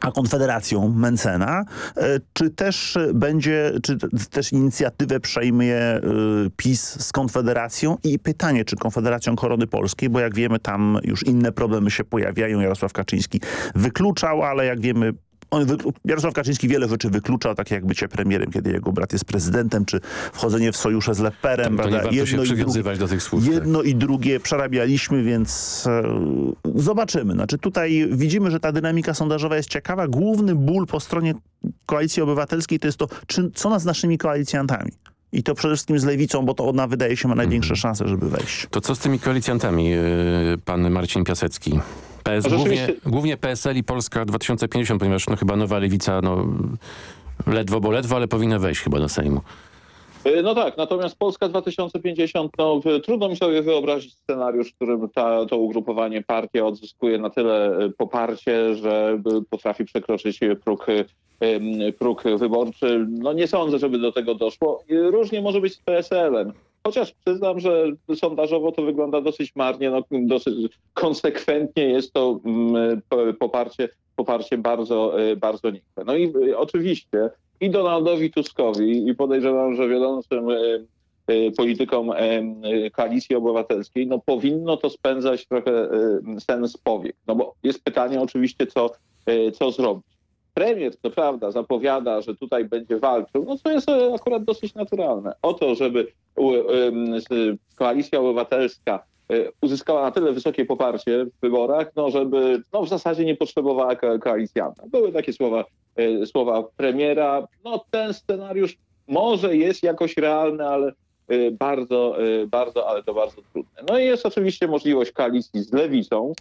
a Konfederacją Mencena, e, czy też będzie, czy też inicjatywę przejmie e, PiS z Konfederacją i pytanie, czy Konfederacją Korony Polskiej, bo jak wiemy tam już inne problemy się pojawiają. Jarosław Kaczyński wykluczał, ale jak wiemy on, Jarosław Kaczyński wiele rzeczy wyklucza, takie jak bycie premierem, kiedy jego brat jest prezydentem, czy wchodzenie w sojusze z Leperem. Prawda? Nie jedno, i drugie, do tych słów. Jedno tak. i drugie przerabialiśmy, więc e, zobaczymy. Znaczy tutaj widzimy, że ta dynamika sondażowa jest ciekawa. Główny ból po stronie Koalicji Obywatelskiej to jest to, czy, co nas z naszymi koalicjantami. I to przede wszystkim z lewicą, bo to ona wydaje się ma największe mhm. szanse, żeby wejść. To co z tymi koalicjantami, yy, pan Marcin Piasecki? PS, głównie, głównie PSL i Polska 2050, ponieważ no, chyba nowa lewica no, ledwo, bo ledwo, ale powinna wejść chyba do Sejmu. E, no tak, natomiast Polska 2050, no, trudno mi sobie wyobrazić scenariusz, w którym ta, to ugrupowanie partia odzyskuje na tyle e, poparcie, że potrafi przekroczyć próg, e, próg wyborczy. No nie sądzę, żeby do tego doszło. Różnie może być z PSL-em. Chociaż przyznam, że sondażowo to wygląda dosyć marnie, no, dosyć konsekwentnie jest to mm, poparcie, poparcie bardzo, e, bardzo nikłe. No i e, oczywiście i Donaldowi Tuskowi i podejrzewam, że wiodącym e, politykom koalicji obywatelskiej, no powinno to spędzać trochę sens powiek. No bo jest pytanie oczywiście, co, co zrobić premier, to prawda, zapowiada, że tutaj będzie walczył, no to jest akurat dosyć naturalne. O to, żeby koalicja obywatelska e, uzyskała na tyle wysokie poparcie w wyborach, no żeby no w zasadzie nie potrzebowała ko koalicjanta. Były takie słowa, e, słowa premiera. No ten scenariusz może jest jakoś realny, ale e, bardzo, bardzo, ale to bardzo trudne. No i jest oczywiście możliwość koalicji z lewicą,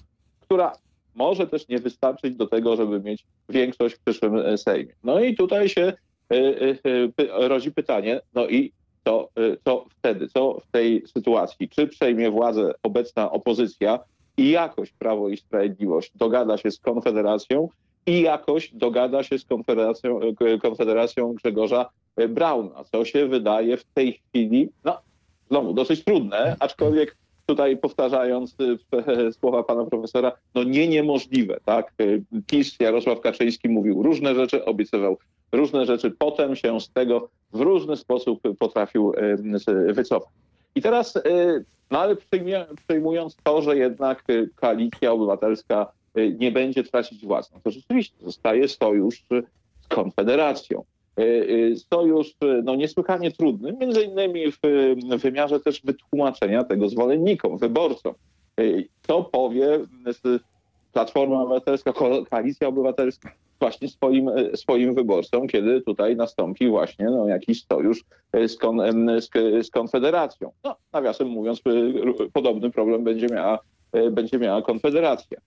która może też nie wystarczyć do tego, żeby mieć większość w przyszłym e, Sejmie. No i tutaj się e, e, rodzi pytanie, no i co, co wtedy, co w tej sytuacji? Czy przejmie władzę obecna opozycja i jakoś Prawo i Sprawiedliwość dogada się z Konfederacją i jakoś dogada się z Konfederacją, Konfederacją Grzegorza Brauna, co się wydaje w tej chwili, no znowu dosyć trudne, aczkolwiek tutaj powtarzając y, słowa pana profesora, no nie niemożliwe, tak? Y, PiS, Jarosław Kaczyński mówił różne rzeczy, obiecywał różne rzeczy, potem się z tego w różny sposób potrafił y, wycofać. I teraz, no ale przyjmując to, że jednak koalicja obywatelska nie będzie tracić władzy, no to rzeczywiście zostaje sojusz z Konfederacją. E, e, sojusz e, no, niesłychanie trudny, między innymi w wymiarze też wytłumaczenia tego zwolennikom, wyborcom. Co powie Platforma Obywatelska, Koalicja Obywatelska właśnie swoim, swoim wyborcom, kiedy tutaj nastąpi właśnie no, jakiś sojusz z, kon, z, z Konfederacją. No, nawiasem mówiąc, podobny problem będzie miała, będzie miała Konfederacja.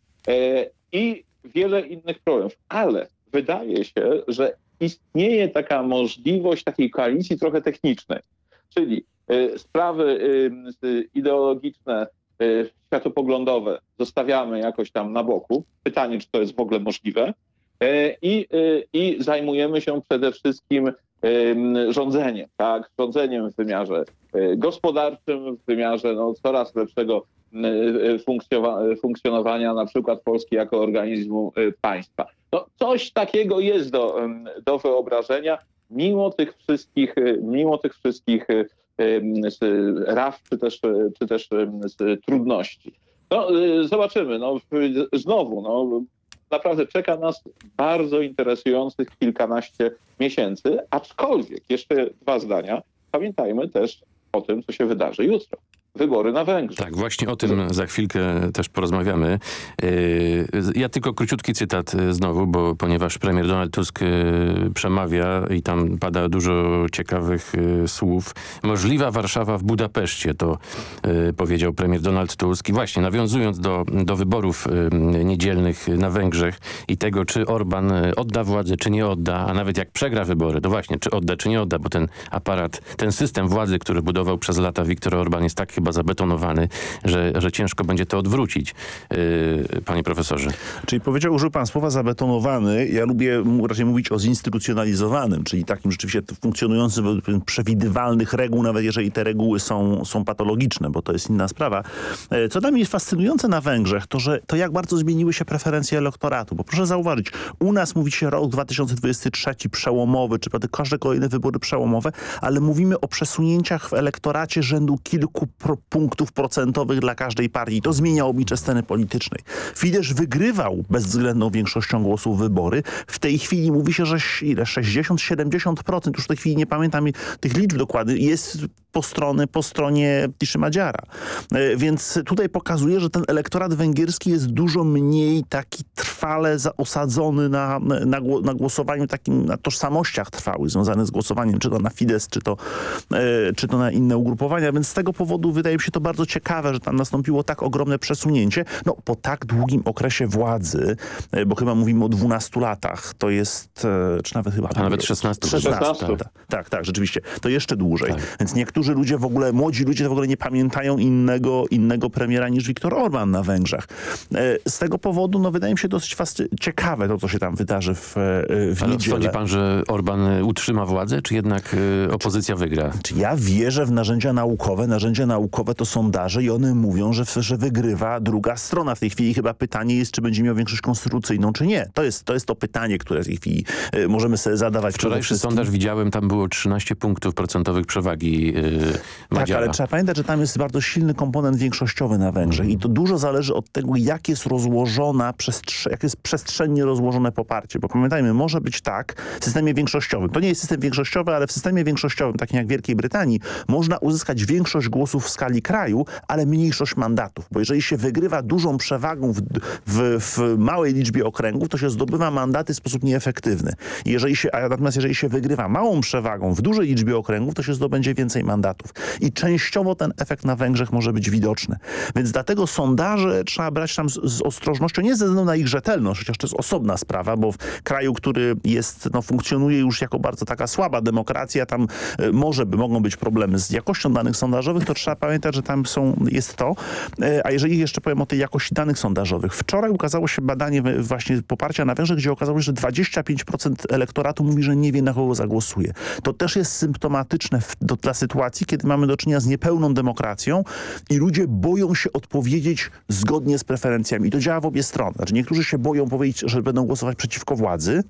I wiele innych problemów, ale wydaje się, że istnieje taka możliwość takiej koalicji trochę technicznej, czyli y, sprawy y, ideologiczne, y, światopoglądowe zostawiamy jakoś tam na boku. Pytanie, czy to jest w ogóle możliwe. I, i zajmujemy się przede wszystkim rządzeniem, tak? Rządzeniem w wymiarze gospodarczym, w wymiarze no, coraz lepszego funkcjonowania na przykład Polski jako organizmu państwa. No, coś takiego jest do, do wyobrażenia, mimo tych wszystkich, mimo tych wszystkich raf czy też, czy też trudności. No, y, zobaczymy. No, znowu, no, naprawdę czeka nas bardzo interesujących kilkanaście miesięcy, aczkolwiek jeszcze dwa zdania. Pamiętajmy też o tym, co się wydarzy jutro wybory na Węgrzech. Tak, właśnie o tym za chwilkę też porozmawiamy. Y, ja tylko króciutki cytat y, znowu, bo ponieważ premier Donald Tusk y, przemawia i tam pada dużo ciekawych słów. Możliwa Warszawa w Budapeszcie, to powiedział premier Donald Tusk. I właśnie nawiązując do, do wyborów niedzielnych na Węgrzech i tego, czy Orban odda władzę, czy nie odda, a nawet jak przegra wybory, to właśnie, czy odda, czy nie odda, bo ten aparat, ten system władzy, który budował przez lata Viktor Orban jest tak chyba chyba zabetonowany, że, że ciężko będzie to odwrócić, yy, panie profesorze. Czyli powiedział, użył pan słowa zabetonowany. Ja lubię raczej mówić o zinstytucjonalizowanym, czyli takim rzeczywiście funkcjonującym przewidywalnych reguł, nawet jeżeli te reguły są, są patologiczne, bo to jest inna sprawa. E, co dla mnie jest fascynujące na Węgrzech, to że to jak bardzo zmieniły się preferencje elektoratu, bo proszę zauważyć, u nas mówi się rok 2023 przełomowy, czy każde kolejne wybory przełomowe, ale mówimy o przesunięciach w elektoracie rzędu kilku punktów procentowych dla każdej partii. To zmienia oblicze sceny politycznej. Fidesz wygrywał bezwzględną większością głosów wybory. W tej chwili mówi się, że ile? 60-70%, już w tej chwili nie pamiętam tych liczb dokładnych, jest po, strony, po stronie Tiszy Madziara. E, więc tutaj pokazuje, że ten elektorat węgierski jest dużo mniej taki trwale osadzony na, na, na głosowaniu takim, na tożsamościach trwałych związanych z głosowaniem, czy to na Fidesz, czy to, e, czy to na inne ugrupowania, więc z tego powodu wydaje mi się to bardzo ciekawe, że tam nastąpiło tak ogromne przesunięcie. No, po tak długim okresie władzy, e, bo chyba mówimy o 12 latach, to jest, czy nawet chyba... A nawet 16. 16, 16. Tak, tak, tak, rzeczywiście. To jeszcze dłużej. Tak. Więc niektórzy ludzie w ogóle, młodzi ludzie w ogóle nie pamiętają innego, innego premiera niż Viktor Orban na Węgrzech. E, z tego powodu, no wydaje mi się dosyć ciekawe to, co się tam wydarzy w, e, w Ale niedzielę. sądzi pan, że Orban utrzyma władzę, czy jednak e, opozycja wygra? Czy ja wierzę w narzędzia naukowe. Narzędzia naukowe to sondaże i one mówią, że, że wygrywa druga strona. W tej chwili chyba pytanie jest, czy będzie miał większość konstytucyjną, czy nie. To jest to, jest to pytanie, które w tej chwili możemy sobie zadawać. Wczorajszy sondaż widziałem, tam było 13 punktów procentowych przewagi yy, Tak, ale trzeba pamiętać, że tam jest bardzo silny komponent większościowy na Węgrzech i to dużo zależy od tego, jak jest rozłożona, jak jest przestrzennie rozłożone poparcie. Bo pamiętajmy, może być tak w systemie większościowym. To nie jest system większościowy, ale w systemie większościowym, takim jak w Wielkiej Brytanii, można uzyskać większość głosów w skali kraju, ale mniejszość mandatów. Bo jeżeli się wygrywa dużą przewagą w, w, w małej liczbie okręgów, to się zdobywa mandaty w sposób nieefektywny. Jeżeli się, a natomiast jeżeli się wygrywa małą przewagą w dużej liczbie okręgów, to się zdobędzie więcej mandatów i częściowo ten efekt na Węgrzech może być widoczny. Więc dlatego sondaże trzeba brać tam z, z ostrożnością, nie ze względu na ich rzetelność, chociaż to jest osobna sprawa, bo w kraju, który jest, no, funkcjonuje już jako bardzo taka słaba demokracja, tam y, może by mogą być problemy z jakością danych sondażowych, to trzeba pamiętać, że tam są, jest to. Y, a jeżeli jeszcze powiem o tej jakości danych sondażowych. Wczoraj ukazało się badanie właśnie poparcia na Węgrzech, gdzie okazało się, że 25% elektoratu mówi, że nie wie na kogo zagłosuje. To też jest symptomatyczne w, do, dla sytuacji, kiedy mamy do czynienia z niepełną demokracją i ludzie boją się odpowiedzieć zgodnie z preferencjami. I to działa w obie strony. Znaczy niektórzy się boją powiedzieć, że będą głosować przeciwko władzy,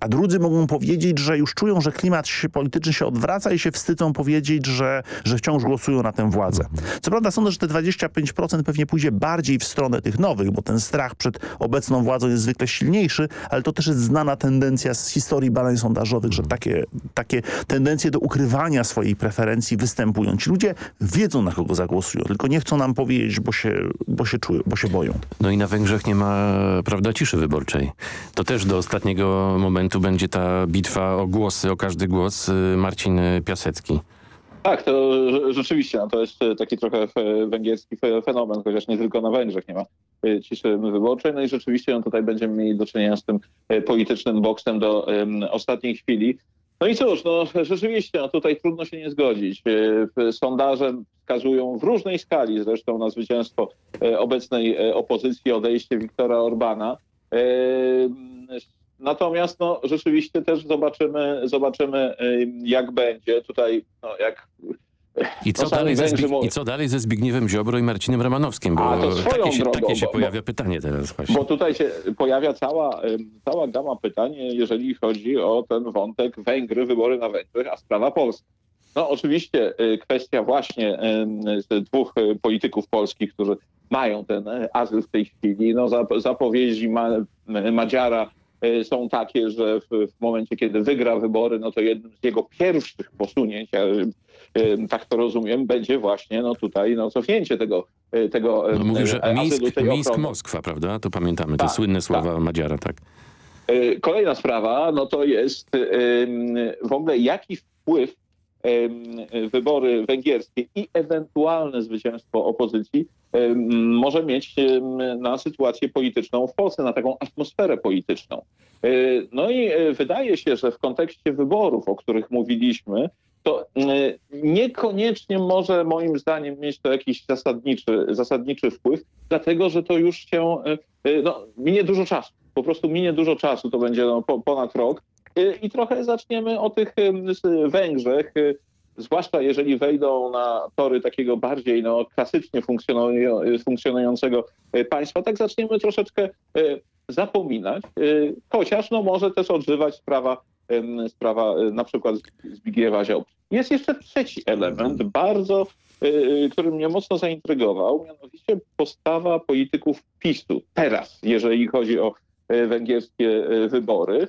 a drudzy mogą powiedzieć, że już czują, że klimat się, polityczny się odwraca i się wstydzą powiedzieć, że, że wciąż głosują na tę władzę. Co prawda sądzę, że te 25% pewnie pójdzie bardziej w stronę tych nowych, bo ten strach przed obecną władzą jest zwykle silniejszy, ale to też jest znana tendencja z historii badań sondażowych, że takie, takie tendencje do ukrywania swojej preferencji występują. Ci ludzie wiedzą na kogo zagłosują, tylko nie chcą nam powiedzieć, bo się, bo się czują, bo się boją. No i na Węgrzech nie ma, prawda, ciszy wyborczej. To też do ostatniego momentu będzie ta bitwa o głosy, o każdy głos. Y, Marcin Piasecki. Tak, to rzeczywiście, no to jest taki trochę węgierski fenomen, chociaż nie tylko na Węgrzech nie ma y, ciszy wyborczej. No i rzeczywiście no tutaj będziemy mieli do czynienia z tym y, politycznym boksem do um, ostatniej chwili. No i cóż, no rzeczywiście, no tutaj trudno się nie zgodzić. E, sondaże wskazują w różnej skali zresztą na zwycięstwo e, obecnej e, opozycji, odejście Wiktora Orbana. Natomiast no, rzeczywiście też zobaczymy, zobaczymy jak będzie. Tutaj, no, jak i co, no, dalej ze I co dalej ze Zbigniewem Ziobro i Marcinem Romanowskim? Bo A, to takie się, drogą, takie się bo, pojawia bo, pytanie teraz właśnie. Bo tutaj się pojawia cała, cała gama pytań, jeżeli chodzi o ten wątek Węgry, wybory na Węgrzech, a sprawa Polska. No oczywiście y, kwestia właśnie dwóch y, polityków polskich, którzy mają ten y, azyl w tej chwili. No zapowiedzi Madziara są takie, że w, w, momencie, kiedy wygra wybory, no to jednym z jego pierwszych posunięć, tak to rozumiem, będzie właśnie no tutaj no, cofnięcie tego, e, tego no, Mówił, że Mińsk, Mińsk Moskwa, prawda? To pamiętamy, te tak, słynne słowa tak. Madziara, tak. E, kolejna sprawa, no to jest w ogóle jaki wpływ wybory węgierskie i ewentualne zwycięstwo opozycji może mieć na sytuację polityczną w Polsce, na taką atmosferę polityczną. No i wydaje się, że w kontekście wyborów, o których mówiliśmy, to niekoniecznie może moim zdaniem mieć to jakiś zasadniczy, zasadniczy wpływ, dlatego że to już się no, minie dużo czasu. Po prostu minie dużo czasu, to będzie no, ponad rok i trochę zaczniemy o tych Węgrzech, zwłaszcza jeżeli wejdą na tory takiego bardziej no, klasycznie funkcjonującego państwa, tak zaczniemy troszeczkę zapominać, chociaż no, może też odżywać sprawa, sprawa na przykład Zbigniewa Ziobry. Jest jeszcze trzeci element, bardzo, który mnie mocno zaintrygował, mianowicie postawa polityków PiSu teraz, jeżeli chodzi o węgierskie wybory.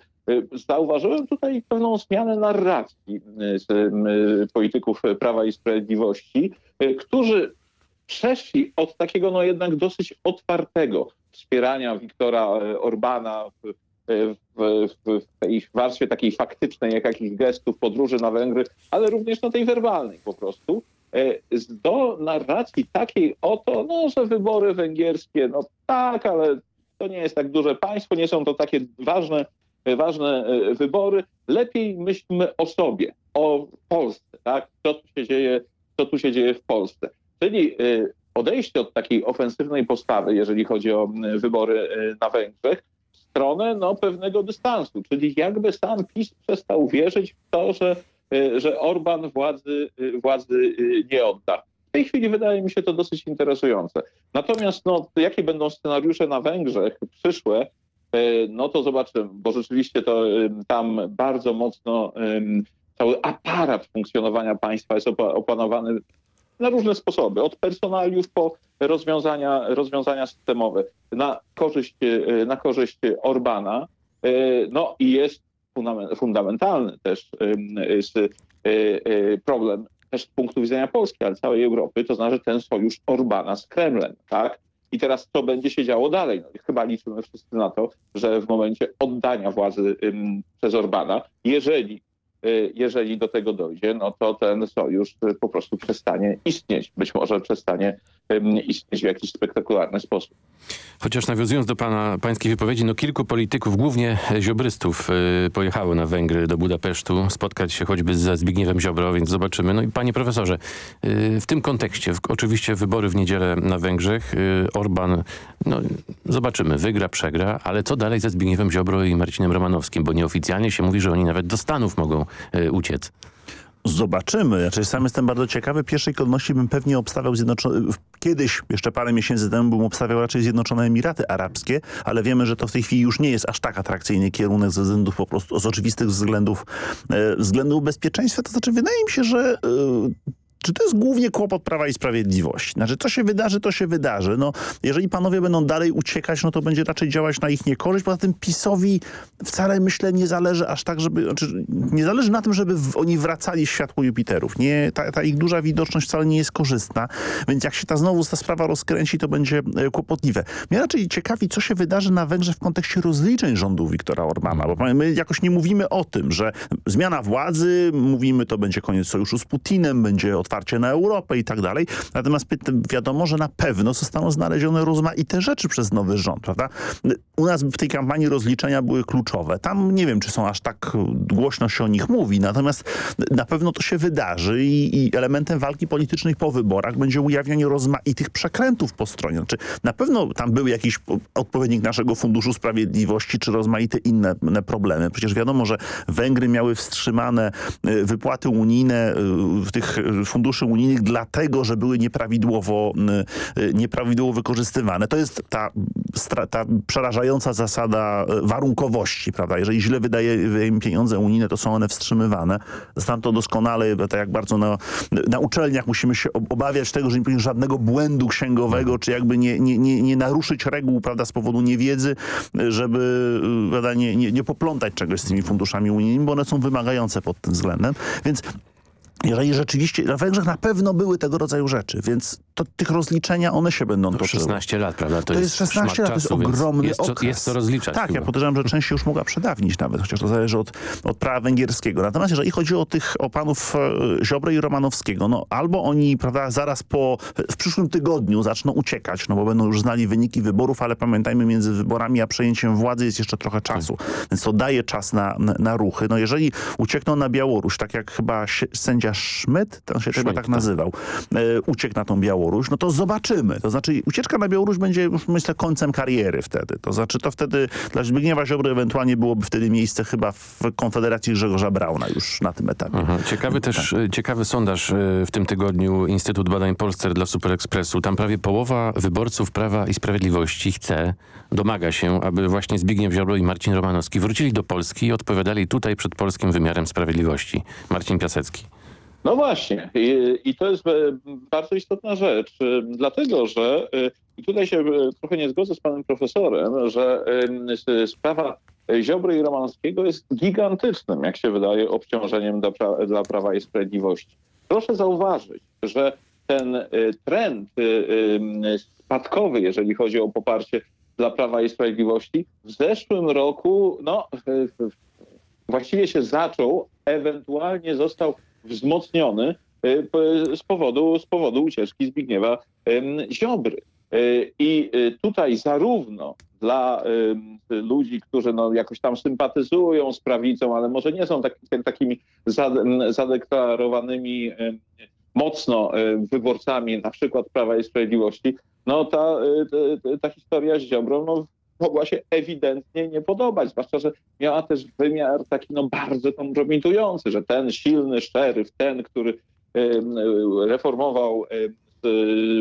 Zauważyłem tutaj pewną zmianę narracji polityków Prawa i Sprawiedliwości, którzy przeszli od takiego no jednak dosyć otwartego wspierania Wiktora Orbana w, w, w, tej warstwie takiej faktycznej, jak jakichś gestów, podróży na Węgry, ale również na tej werbalnej po prostu, do narracji takiej oto, no, że wybory węgierskie, no tak, ale to nie jest tak duże państwo, nie są to takie ważne ważne e, wybory, lepiej myślmy o sobie, o Polsce, tak? Co tu się dzieje, co tu się dzieje w Polsce. Czyli e, odejście od takiej ofensywnej postawy, jeżeli chodzi o wybory e, na Węgrzech, stronę no, pewnego dystansu, czyli jakby sam PiS przestał wierzyć w to, że, że Orban władzy, władzy nie odda. W tej chwili wydaje mi się to dosyć interesujące. Natomiast no, jakie będą scenariusze na Węgrzech przyszłe, E, no to zobaczymy, bo rzeczywiście to tam bardzo mocno cały aparat funkcjonowania państwa jest opanowany na różne sposoby, od personaliów po rozwiązania, rozwiązania systemowe na korzyść, e, na korzyść Orbana. E, no i jest fundamentalny też problem też z punktu widzenia Polski, ale całej Europy, to znaczy ten sojusz Orbana z Kremlem, tak? I teraz co będzie się działo dalej? No, chyba liczymy wszyscy na to, że w momencie oddania władzy ym, przez Orbana, jeżeli, jeżeli do tego dojdzie, no to ten sojusz y, po prostu przestanie istnieć. Być może przestanie istnieć w jakiś spektakularny sposób. Chociaż nawiązując do pana pańskiej wypowiedzi, no kilku polityków, głównie ziobrystów, yy, pojechało na Węgry do Budapesztu spotkać się choćby ze Zbigniewem Ziobro, więc zobaczymy. No i panie profesorze, yy, w tym kontekście, w, oczywiście wybory w niedzielę na Węgrzech, yy, Orban, no zobaczymy, wygra, przegra, ale co dalej ze Zbigniewem Ziobro i Marcinem Romanowskim, bo nieoficjalnie się mówi, że oni nawet do Stanów mogą y, uciec. Zobaczymy. Znaczy, sam jestem bardzo ciekawy. Pierwszej kolejności bym pewnie obstawiał Zjednoczone... Kiedyś, jeszcze parę miesięcy temu, bym obstawiał raczej Zjednoczone Emiraty Arabskie, ale wiemy, że to w tej chwili już nie jest aż tak atrakcyjny kierunek ze względów po prostu, z oczywistych względów, e, względów bezpieczeństwa. To znaczy, wydaje mi się, że e, czy to jest głównie kłopot Prawa i Sprawiedliwości? Znaczy, co się wydarzy, to się wydarzy. No, jeżeli panowie będą dalej uciekać, no to będzie raczej działać na ich niekorzyść. Poza tym PiSowi wcale, myślę, nie zależy aż tak, żeby... Znaczy, nie zależy na tym, żeby oni wracali w światło Jupiterów. Nie, ta, ta, ich duża widoczność wcale nie jest korzystna. Więc jak się ta znowu ta sprawa rozkręci, to będzie e, kłopotliwe. Mnie raczej ciekawi, co się wydarzy na Węgrzech w kontekście rozliczeń rządu Wiktora Orbana. Bo my jakoś nie mówimy o tym, że zmiana władzy, mówimy, to będzie koniec sojuszu z Putinem, będzie od otwarcie na Europę i tak dalej. Natomiast wiadomo, że na pewno zostaną znalezione rozmaite rzeczy przez nowy rząd, prawda? U nas w tej kampanii rozliczenia były kluczowe. Tam nie wiem, czy są aż tak głośno się o nich mówi, natomiast na pewno to się wydarzy i, i elementem walki politycznej po wyborach będzie ujawnianie rozmaitych przekrętów po stronie. Znaczy, na pewno tam był jakiś odpowiednik naszego Funduszu Sprawiedliwości, czy rozmaite inne problemy. Przecież wiadomo, że Węgry miały wstrzymane y, wypłaty unijne y, w tych funduszach funduszy unijnych dlatego, że były nieprawidłowo, y, nieprawidłowo wykorzystywane. To jest ta, ta przerażająca zasada y, warunkowości, prawda? Jeżeli źle wydaje im pieniądze unijne, to są one wstrzymywane. Znam to doskonale, tak jak bardzo na, na uczelniach musimy się obawiać tego, że nie powinien żadnego błędu księgowego, czy jakby nie, nie, nie, nie naruszyć reguł, prawda, z powodu niewiedzy, żeby y, prawda, nie, nie, nie poplątać czegoś z tymi funduszami unijnymi, bo one są wymagające pod tym względem. Więc jeżeli rzeczywiście, na Węgrzech na pewno były tego rodzaju rzeczy, więc to tych rozliczenia one się będą no, toczyły. 16 lat, prawda? To, to jest 16 lat, czasu, to jest ogromny jest okres. Co, jest co rozliczać. Tak, chyba. ja podejrzewam, że część się już mogła przedawnić nawet, chociaż to zależy od, od prawa węgierskiego. Natomiast jeżeli chodzi o tych, o panów e, i Romanowskiego, no albo oni, prawda, zaraz po, w przyszłym tygodniu zaczną uciekać, no bo będą już znali wyniki wyborów, ale pamiętajmy, między wyborami a przejęciem władzy jest jeszcze trochę czasu, więc to daje czas na, na, na ruchy. No jeżeli uciekną na Białoruś, tak jak chyba sędzia Schmidt, ten się chyba tak nazywał, e, uciekł na tą Białoruś, no to zobaczymy. To znaczy ucieczka na Białoruś będzie, myślę, końcem kariery wtedy. To znaczy to wtedy dla Zbigniewa Ziobry ewentualnie byłoby wtedy miejsce chyba w Konfederacji Grzegorza Brauna już na tym etapie. Ciekawy też, tak. ciekawy sondaż w tym tygodniu Instytut Badań Polster dla Superekspresu. Tam prawie połowa wyborców Prawa i Sprawiedliwości chce, domaga się, aby właśnie Zbigniew Ziobro i Marcin Romanowski wrócili do Polski i odpowiadali tutaj przed polskim wymiarem sprawiedliwości. Marcin Piasecki. No właśnie I, to jest bardzo istotna rzecz, dlatego że i tutaj się trochę nie zgodzę z panem profesorem, że sprawa Ziobry i Romanowskiego jest gigantycznym, jak się wydaje, obciążeniem dla, pra dla Prawa i Sprawiedliwości. Proszę zauważyć, że ten trend spadkowy, jeżeli chodzi o poparcie dla Prawa i Sprawiedliwości, w zeszłym roku no, właściwie się zaczął, ewentualnie został wzmocniony z powodu, z powodu ucieczki Zbigniewa Ziobry. I tutaj zarówno dla ludzi, którzy no jakoś tam sympatyzują z prawicą, ale może nie są tak, takimi zadeklarowanymi mocno wyborcami na przykład Prawa i Sprawiedliwości, no ta, ta historia z Ziobrą no, mogła się ewidentnie nie podobać, zwłaszcza, że miała też wymiar taki no bardzo kompromitujący, że ten silny szeryf, ten, który reformował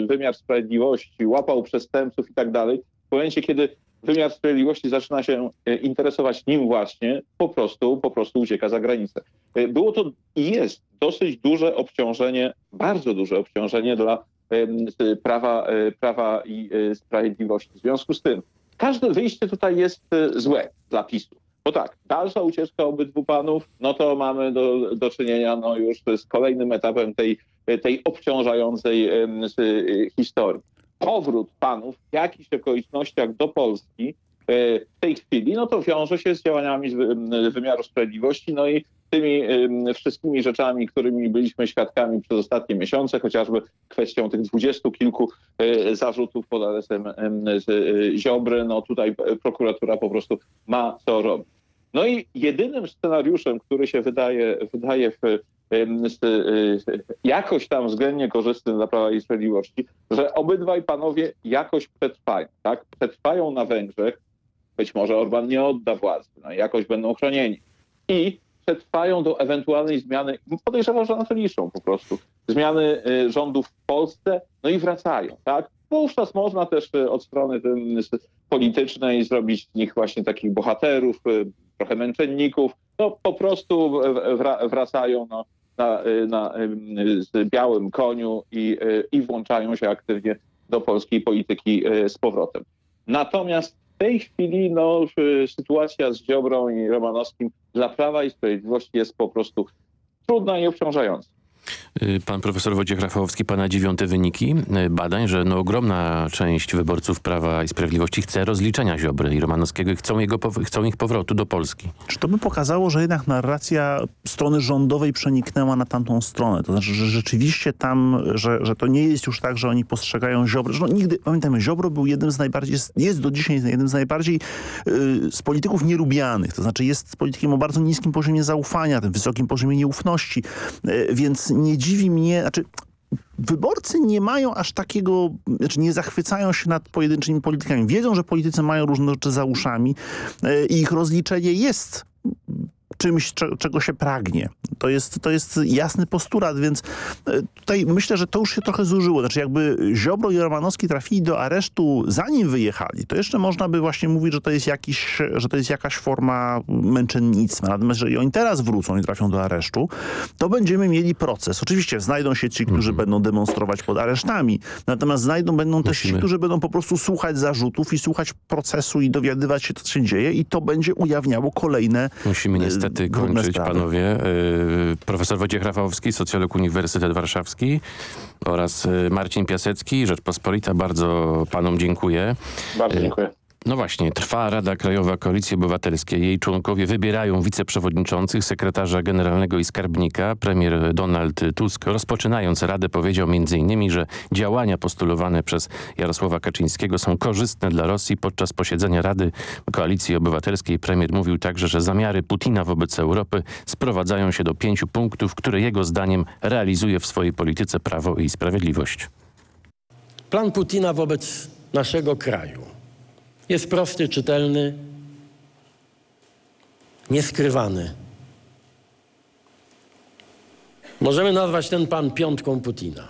wymiar sprawiedliwości, łapał przestępców i tak dalej, w momencie, kiedy wymiar sprawiedliwości zaczyna się interesować nim właśnie, po prostu, po prostu ucieka za granicę. Było to i jest dosyć duże obciążenie, bardzo duże obciążenie dla prawa, prawa i sprawiedliwości. W związku z tym każde wyjście tutaj jest złe dla PiSu. Bo tak, dalsza ucieczka obydwu panów, no to mamy do, do czynienia no już z kolejnym etapem tej, tej obciążającej historii. Powrót panów w jakichś okolicznościach do Polski w tej chwili, no to wiąże się z działaniami wymiaru sprawiedliwości, no i tymi wszystkimi rzeczami, którymi byliśmy świadkami przez ostatnie miesiące, chociażby kwestią tych dwudziestu kilku zarzutów pod adresem Ziobry, no tutaj prokuratura po prostu ma co robić. No i jedynym scenariuszem, który się wydaje, wydaje w, jakoś tam względnie korzystny dla Prawa i Sprawiedliwości, że obydwaj panowie jakoś przetrwają, tak? Przetrwają na Węgrzech, być może Orban nie odda władzy, no jakoś będą chronieni. I przetrwają do ewentualnej zmiany, podejrzewam, że na to liczą po prostu, zmiany rządów w Polsce, no i wracają, tak? Wówczas można też od strony politycznej zrobić z nich właśnie takich bohaterów, trochę męczenników, no po prostu wracają no, na, na, z białym koniu i, i włączają się aktywnie do polskiej polityki z powrotem. Natomiast w tej chwili no, sytuacja z Ziobrą i Romanowskim dla Prawa i Sprawiedliwości jest po prostu trudna i obciążająca. Pan profesor Wojciech Rafałowski, pana dziewiąte wyniki badań, że no ogromna część wyborców Prawa i Sprawiedliwości chce rozliczenia Ziobry i Romanowskiego i chcą, jego, chcą ich powrotu do Polski. Czy to by pokazało, że jednak narracja strony rządowej przeniknęła na tamtą stronę? To znaczy, że rzeczywiście tam, że, że to nie jest już tak, że oni postrzegają Ziobrę. No nigdy, pamiętajmy, Ziobro był jednym z najbardziej, jest, jest do dzisiaj jednym z najbardziej yy, z polityków nielubianych. To znaczy jest politykiem o bardzo niskim poziomie zaufania, tym wysokim poziomie nieufności, yy, więc nie dziwi mnie, znaczy wyborcy nie mają aż takiego, znaczy nie zachwycają się nad pojedynczymi politykami. Wiedzą, że politycy mają różne rzeczy za uszami i ich rozliczenie jest czymś, czego się pragnie. To jest, to jest jasny postulat, więc tutaj myślę, że to już się trochę zużyło. Znaczy jakby Ziobro i Romanowski trafili do aresztu zanim wyjechali, to jeszcze można by właśnie mówić, że to jest, jakiś, że to jest jakaś forma męczennictwa. Natomiast jeżeli oni teraz wrócą i trafią do aresztu, to będziemy mieli proces. Oczywiście znajdą się ci, którzy będą demonstrować pod aresztami, natomiast znajdą będą też ci, którzy będą po prostu słuchać zarzutów i słuchać procesu i dowiadywać się, co się dzieje i to będzie ujawniało kolejne Musimy niestety niestety kończyć, panowie. Y, Profesor Wojciech Rafałowski, socjolog Uniwersytet Warszawski oraz y, Marcin Piasecki, Rzeczpospolita. Bardzo panom dziękuję. Bardzo Y, dziękuję. No właśnie, trwa Rada Krajowa Koalicji Obywatelskiej. Jej członkowie wybierają wiceprzewodniczących, sekretarza generalnego i skarbnika. Premier Donald Tusk rozpoczynając Radę powiedział m.in., że działania postulowane przez Jarosława Kaczyńskiego są korzystne dla Rosji. Podczas posiedzenia Rady Koalicji Obywatelskiej premier mówił także, że zamiary Putina wobec Europy sprowadzają się do pięciu punktów, które jego zdaniem realizuje w swojej polityce Prawo i Sprawiedliwość. Plan Putina wobec naszego kraju jest prosty, czytelny, nieskrywany. Możemy nazwać ten pan piątką Putina.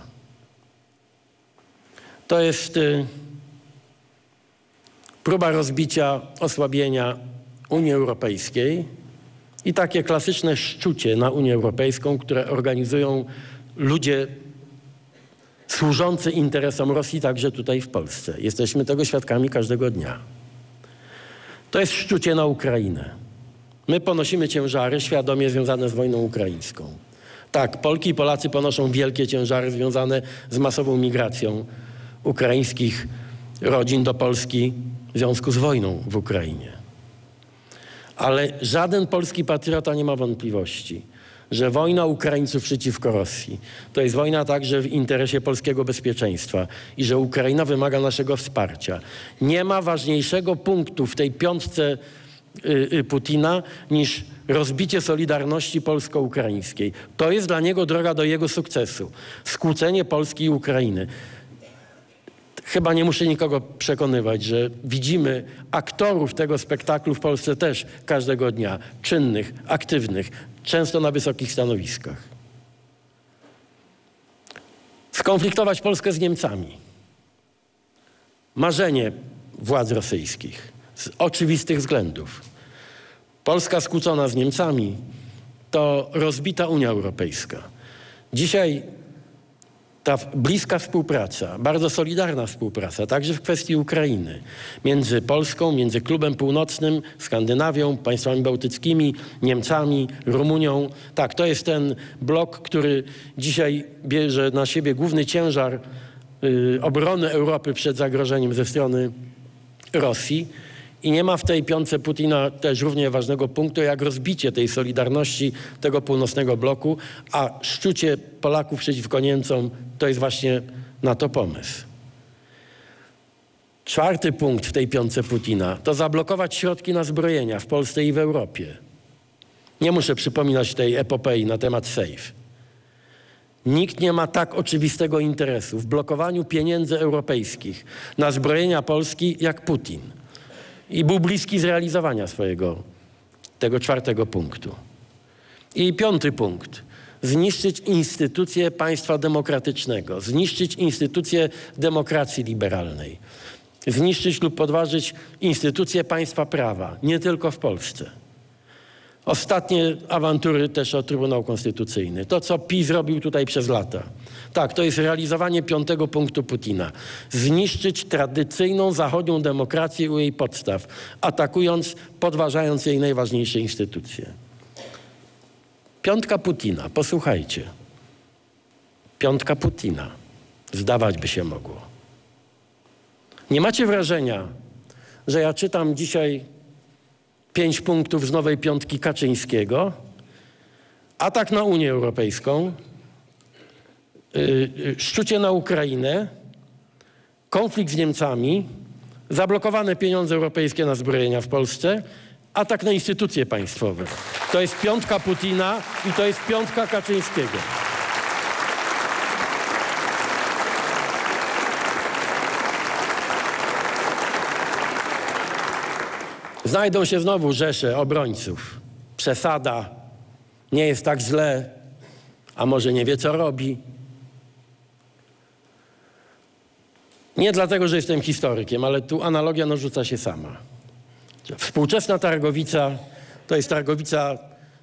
To jest y, próba rozbicia, osłabienia Unii Europejskiej i takie klasyczne szczucie na Unię Europejską, które organizują ludzie służący interesom Rosji także tutaj w Polsce. Jesteśmy tego świadkami każdego dnia. To jest szczucie na Ukrainę. My ponosimy ciężary świadomie związane z wojną ukraińską. Tak, Polki i Polacy ponoszą wielkie ciężary związane z masową migracją ukraińskich rodzin do Polski w związku z wojną w Ukrainie. Ale żaden polski patriota nie ma wątpliwości, że wojna Ukraińców przeciwko Rosji to jest wojna także w interesie polskiego bezpieczeństwa i że Ukraina wymaga naszego wsparcia. Nie ma ważniejszego punktu w tej piątce y, y, Putina niż rozbicie solidarności polsko-ukraińskiej. To jest dla niego droga do jego sukcesu. Skłócenie Polski i Ukrainy. Chyba nie muszę nikogo przekonywać, że widzimy aktorów tego spektaklu w Polsce też każdego dnia. Czynnych, aktywnych, często na wysokich stanowiskach. Skonfliktować Polskę z Niemcami. Marzenie władz rosyjskich z oczywistych względów. Polska skłócona z Niemcami to rozbita Unia Europejska. Dzisiaj ta bliska współpraca, bardzo solidarna współpraca, także w kwestii Ukrainy, między Polską, między Klubem Północnym, Skandynawią, państwami bałtyckimi, Niemcami, Rumunią. Tak, to jest ten blok, który dzisiaj bierze na siebie główny ciężar y, obrony Europy przed zagrożeniem ze strony Rosji. I nie ma w tej piątce Putina też równie ważnego punktu, jak rozbicie tej solidarności tego północnego bloku, a szczucie Polaków przeciwko Niemcom to jest właśnie na to pomysł. Czwarty punkt w tej piątce Putina to zablokować środki na zbrojenia w Polsce i w Europie. Nie muszę przypominać tej epopei na temat SAFE. Nikt nie ma tak oczywistego interesu w blokowaniu pieniędzy europejskich na zbrojenia Polski jak Putin. I był bliski zrealizowania swojego tego czwartego punktu. I piąty punkt. Zniszczyć instytucje państwa demokratycznego, zniszczyć instytucje demokracji liberalnej, zniszczyć lub podważyć instytucje państwa prawa, nie tylko w Polsce. Ostatnie awantury też o Trybunał Konstytucyjny. To, co PiS robił tutaj przez lata. Tak, to jest realizowanie piątego punktu Putina. Zniszczyć tradycyjną zachodnią demokrację u jej podstaw, atakując, podważając jej najważniejsze instytucje. Piątka Putina, posłuchajcie. Piątka Putina. Zdawać by się mogło. Nie macie wrażenia, że ja czytam dzisiaj pięć punktów z nowej piątki Kaczyńskiego, atak na Unię Europejską, y, y, szczucie na Ukrainę, konflikt z Niemcami, zablokowane pieniądze europejskie na zbrojenia w Polsce, atak na instytucje państwowe. To jest piątka Putina i to jest piątka Kaczyńskiego. Znajdą się znowu rzesze obrońców. Przesada, nie jest tak źle, a może nie wie, co robi. Nie dlatego, że jestem historykiem, ale tu analogia narzuca się sama. Współczesna targowica to jest targowica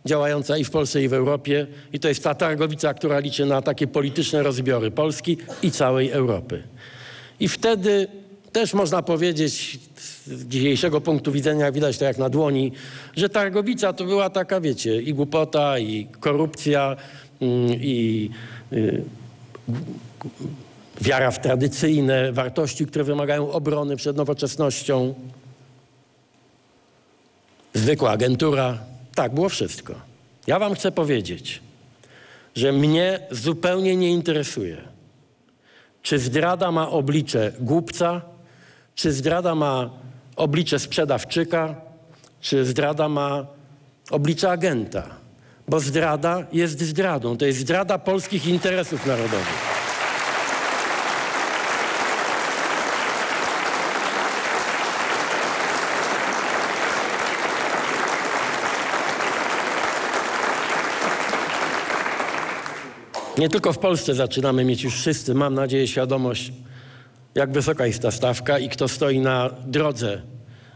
działająca i w Polsce, i w Europie. I to jest ta targowica, która liczy na takie polityczne rozbiory Polski i całej Europy. I wtedy też można powiedzieć z dzisiejszego punktu widzenia, widać to jak na dłoni, że Targowica to była taka, wiecie, i głupota, i korupcja, mm, i y, wiara w tradycyjne wartości, które wymagają obrony przed nowoczesnością. Zwykła agentura. Tak, było wszystko. Ja wam chcę powiedzieć, że mnie zupełnie nie interesuje, czy zdrada ma oblicze głupca, czy zdrada ma oblicze sprzedawczyka, czy zdrada ma oblicze agenta. Bo zdrada jest zdradą. To jest zdrada polskich interesów narodowych. Nie tylko w Polsce zaczynamy mieć już wszyscy, mam nadzieję, świadomość, jak wysoka jest ta stawka i kto stoi na drodze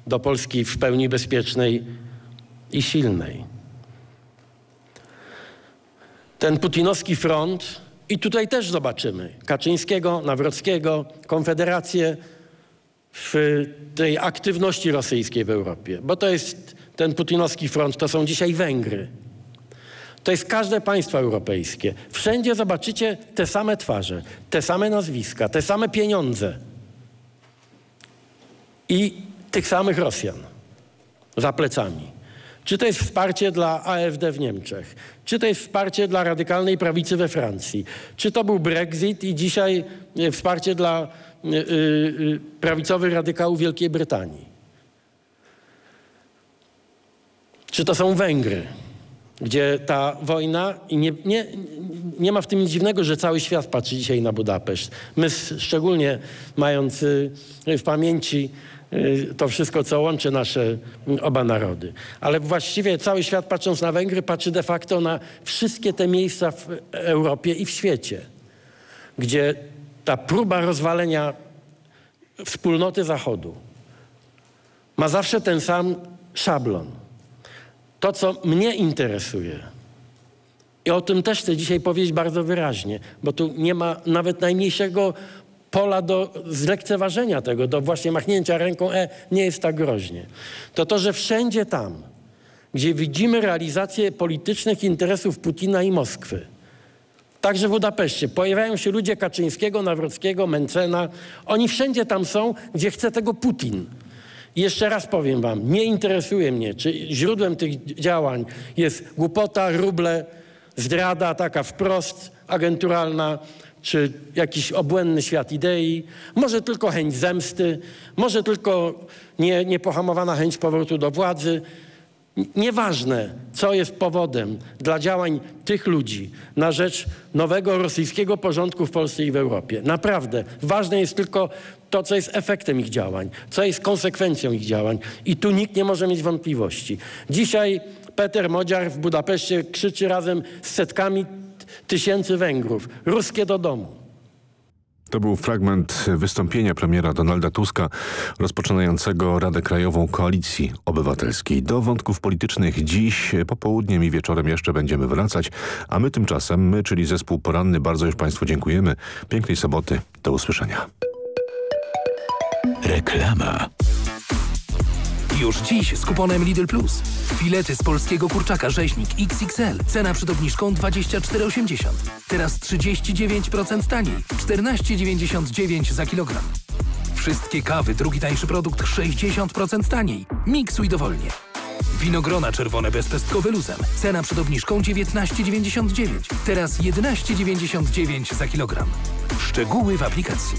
do Polski w pełni bezpiecznej i silnej. Ten putinowski front, i tutaj też zobaczymy Kaczyńskiego, Nawrockiego, Konfederację w tej aktywności rosyjskiej w Europie, bo to jest ten putinowski front, to są dzisiaj Węgry. To jest każde państwo europejskie. Wszędzie zobaczycie te same twarze, te same nazwiska, te same pieniądze i tych samych Rosjan za plecami. Czy to jest wsparcie dla AfD w Niemczech? Czy to jest wsparcie dla radykalnej prawicy we Francji? Czy to był Brexit i dzisiaj e, wsparcie dla y, y, prawicowych radykałów Wielkiej Brytanii? Czy to są Węgry? Gdzie ta wojna i nie, nie, nie ma w tym nic dziwnego, że cały świat patrzy dzisiaj na Budapeszt. My szczególnie mając y, w pamięci y, to wszystko, co łączy nasze oba narody. Ale właściwie cały świat patrząc na Węgry patrzy de facto na wszystkie te miejsca w Europie i w świecie, gdzie ta próba rozwalenia wspólnoty Zachodu ma zawsze ten sam szablon – to, co mnie interesuje, i o tym też chcę dzisiaj powiedzieć bardzo wyraźnie, bo tu nie ma nawet najmniejszego pola do zlekceważenia tego, do właśnie machnięcia ręką, e, nie jest tak groźnie. To to, że wszędzie tam, gdzie widzimy realizację politycznych interesów Putina i Moskwy, także w Budapeszcie, pojawiają się ludzie Kaczyńskiego, Nawrockiego, Mencena, oni wszędzie tam są, gdzie chce tego Putin. Jeszcze raz powiem wam, nie interesuje mnie, czy źródłem tych działań jest głupota, ruble, zdrada taka wprost agenturalna, czy jakiś obłędny świat idei, może tylko chęć zemsty, może tylko nie, niepohamowana chęć powrotu do władzy, Nieważne, co jest powodem dla działań tych ludzi na rzecz nowego rosyjskiego porządku w Polsce i w Europie. Naprawdę. Ważne jest tylko to, co jest efektem ich działań, co jest konsekwencją ich działań. I tu nikt nie może mieć wątpliwości. Dzisiaj Peter Modziar w Budapeszcie krzyczy razem z setkami tysięcy Węgrów. Ruskie do domu. To był fragment wystąpienia premiera Donalda Tuska rozpoczynającego Radę Krajową Koalicji Obywatelskiej. Do wątków politycznych dziś popołudniem i wieczorem jeszcze będziemy wracać, a my tymczasem, my czyli zespół poranny, bardzo już Państwu dziękujemy. Pięknej soboty. Do usłyszenia. Reklama. Już dziś z kuponem Lidl Plus. Filety z polskiego kurczaka rzeźnik XXL. Cena przed obniżką 24,80. Teraz 39% taniej. 14,99 za kilogram. Wszystkie kawy, drugi tańszy produkt 60% taniej. Miksuj dowolnie. Winogrona czerwone bezpestkowe luzem. Cena przed obniżką 19,99. Teraz 11,99 za kilogram. Szczegóły w aplikacji.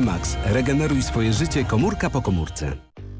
Max. Regeneruj swoje życie komórka po komórce.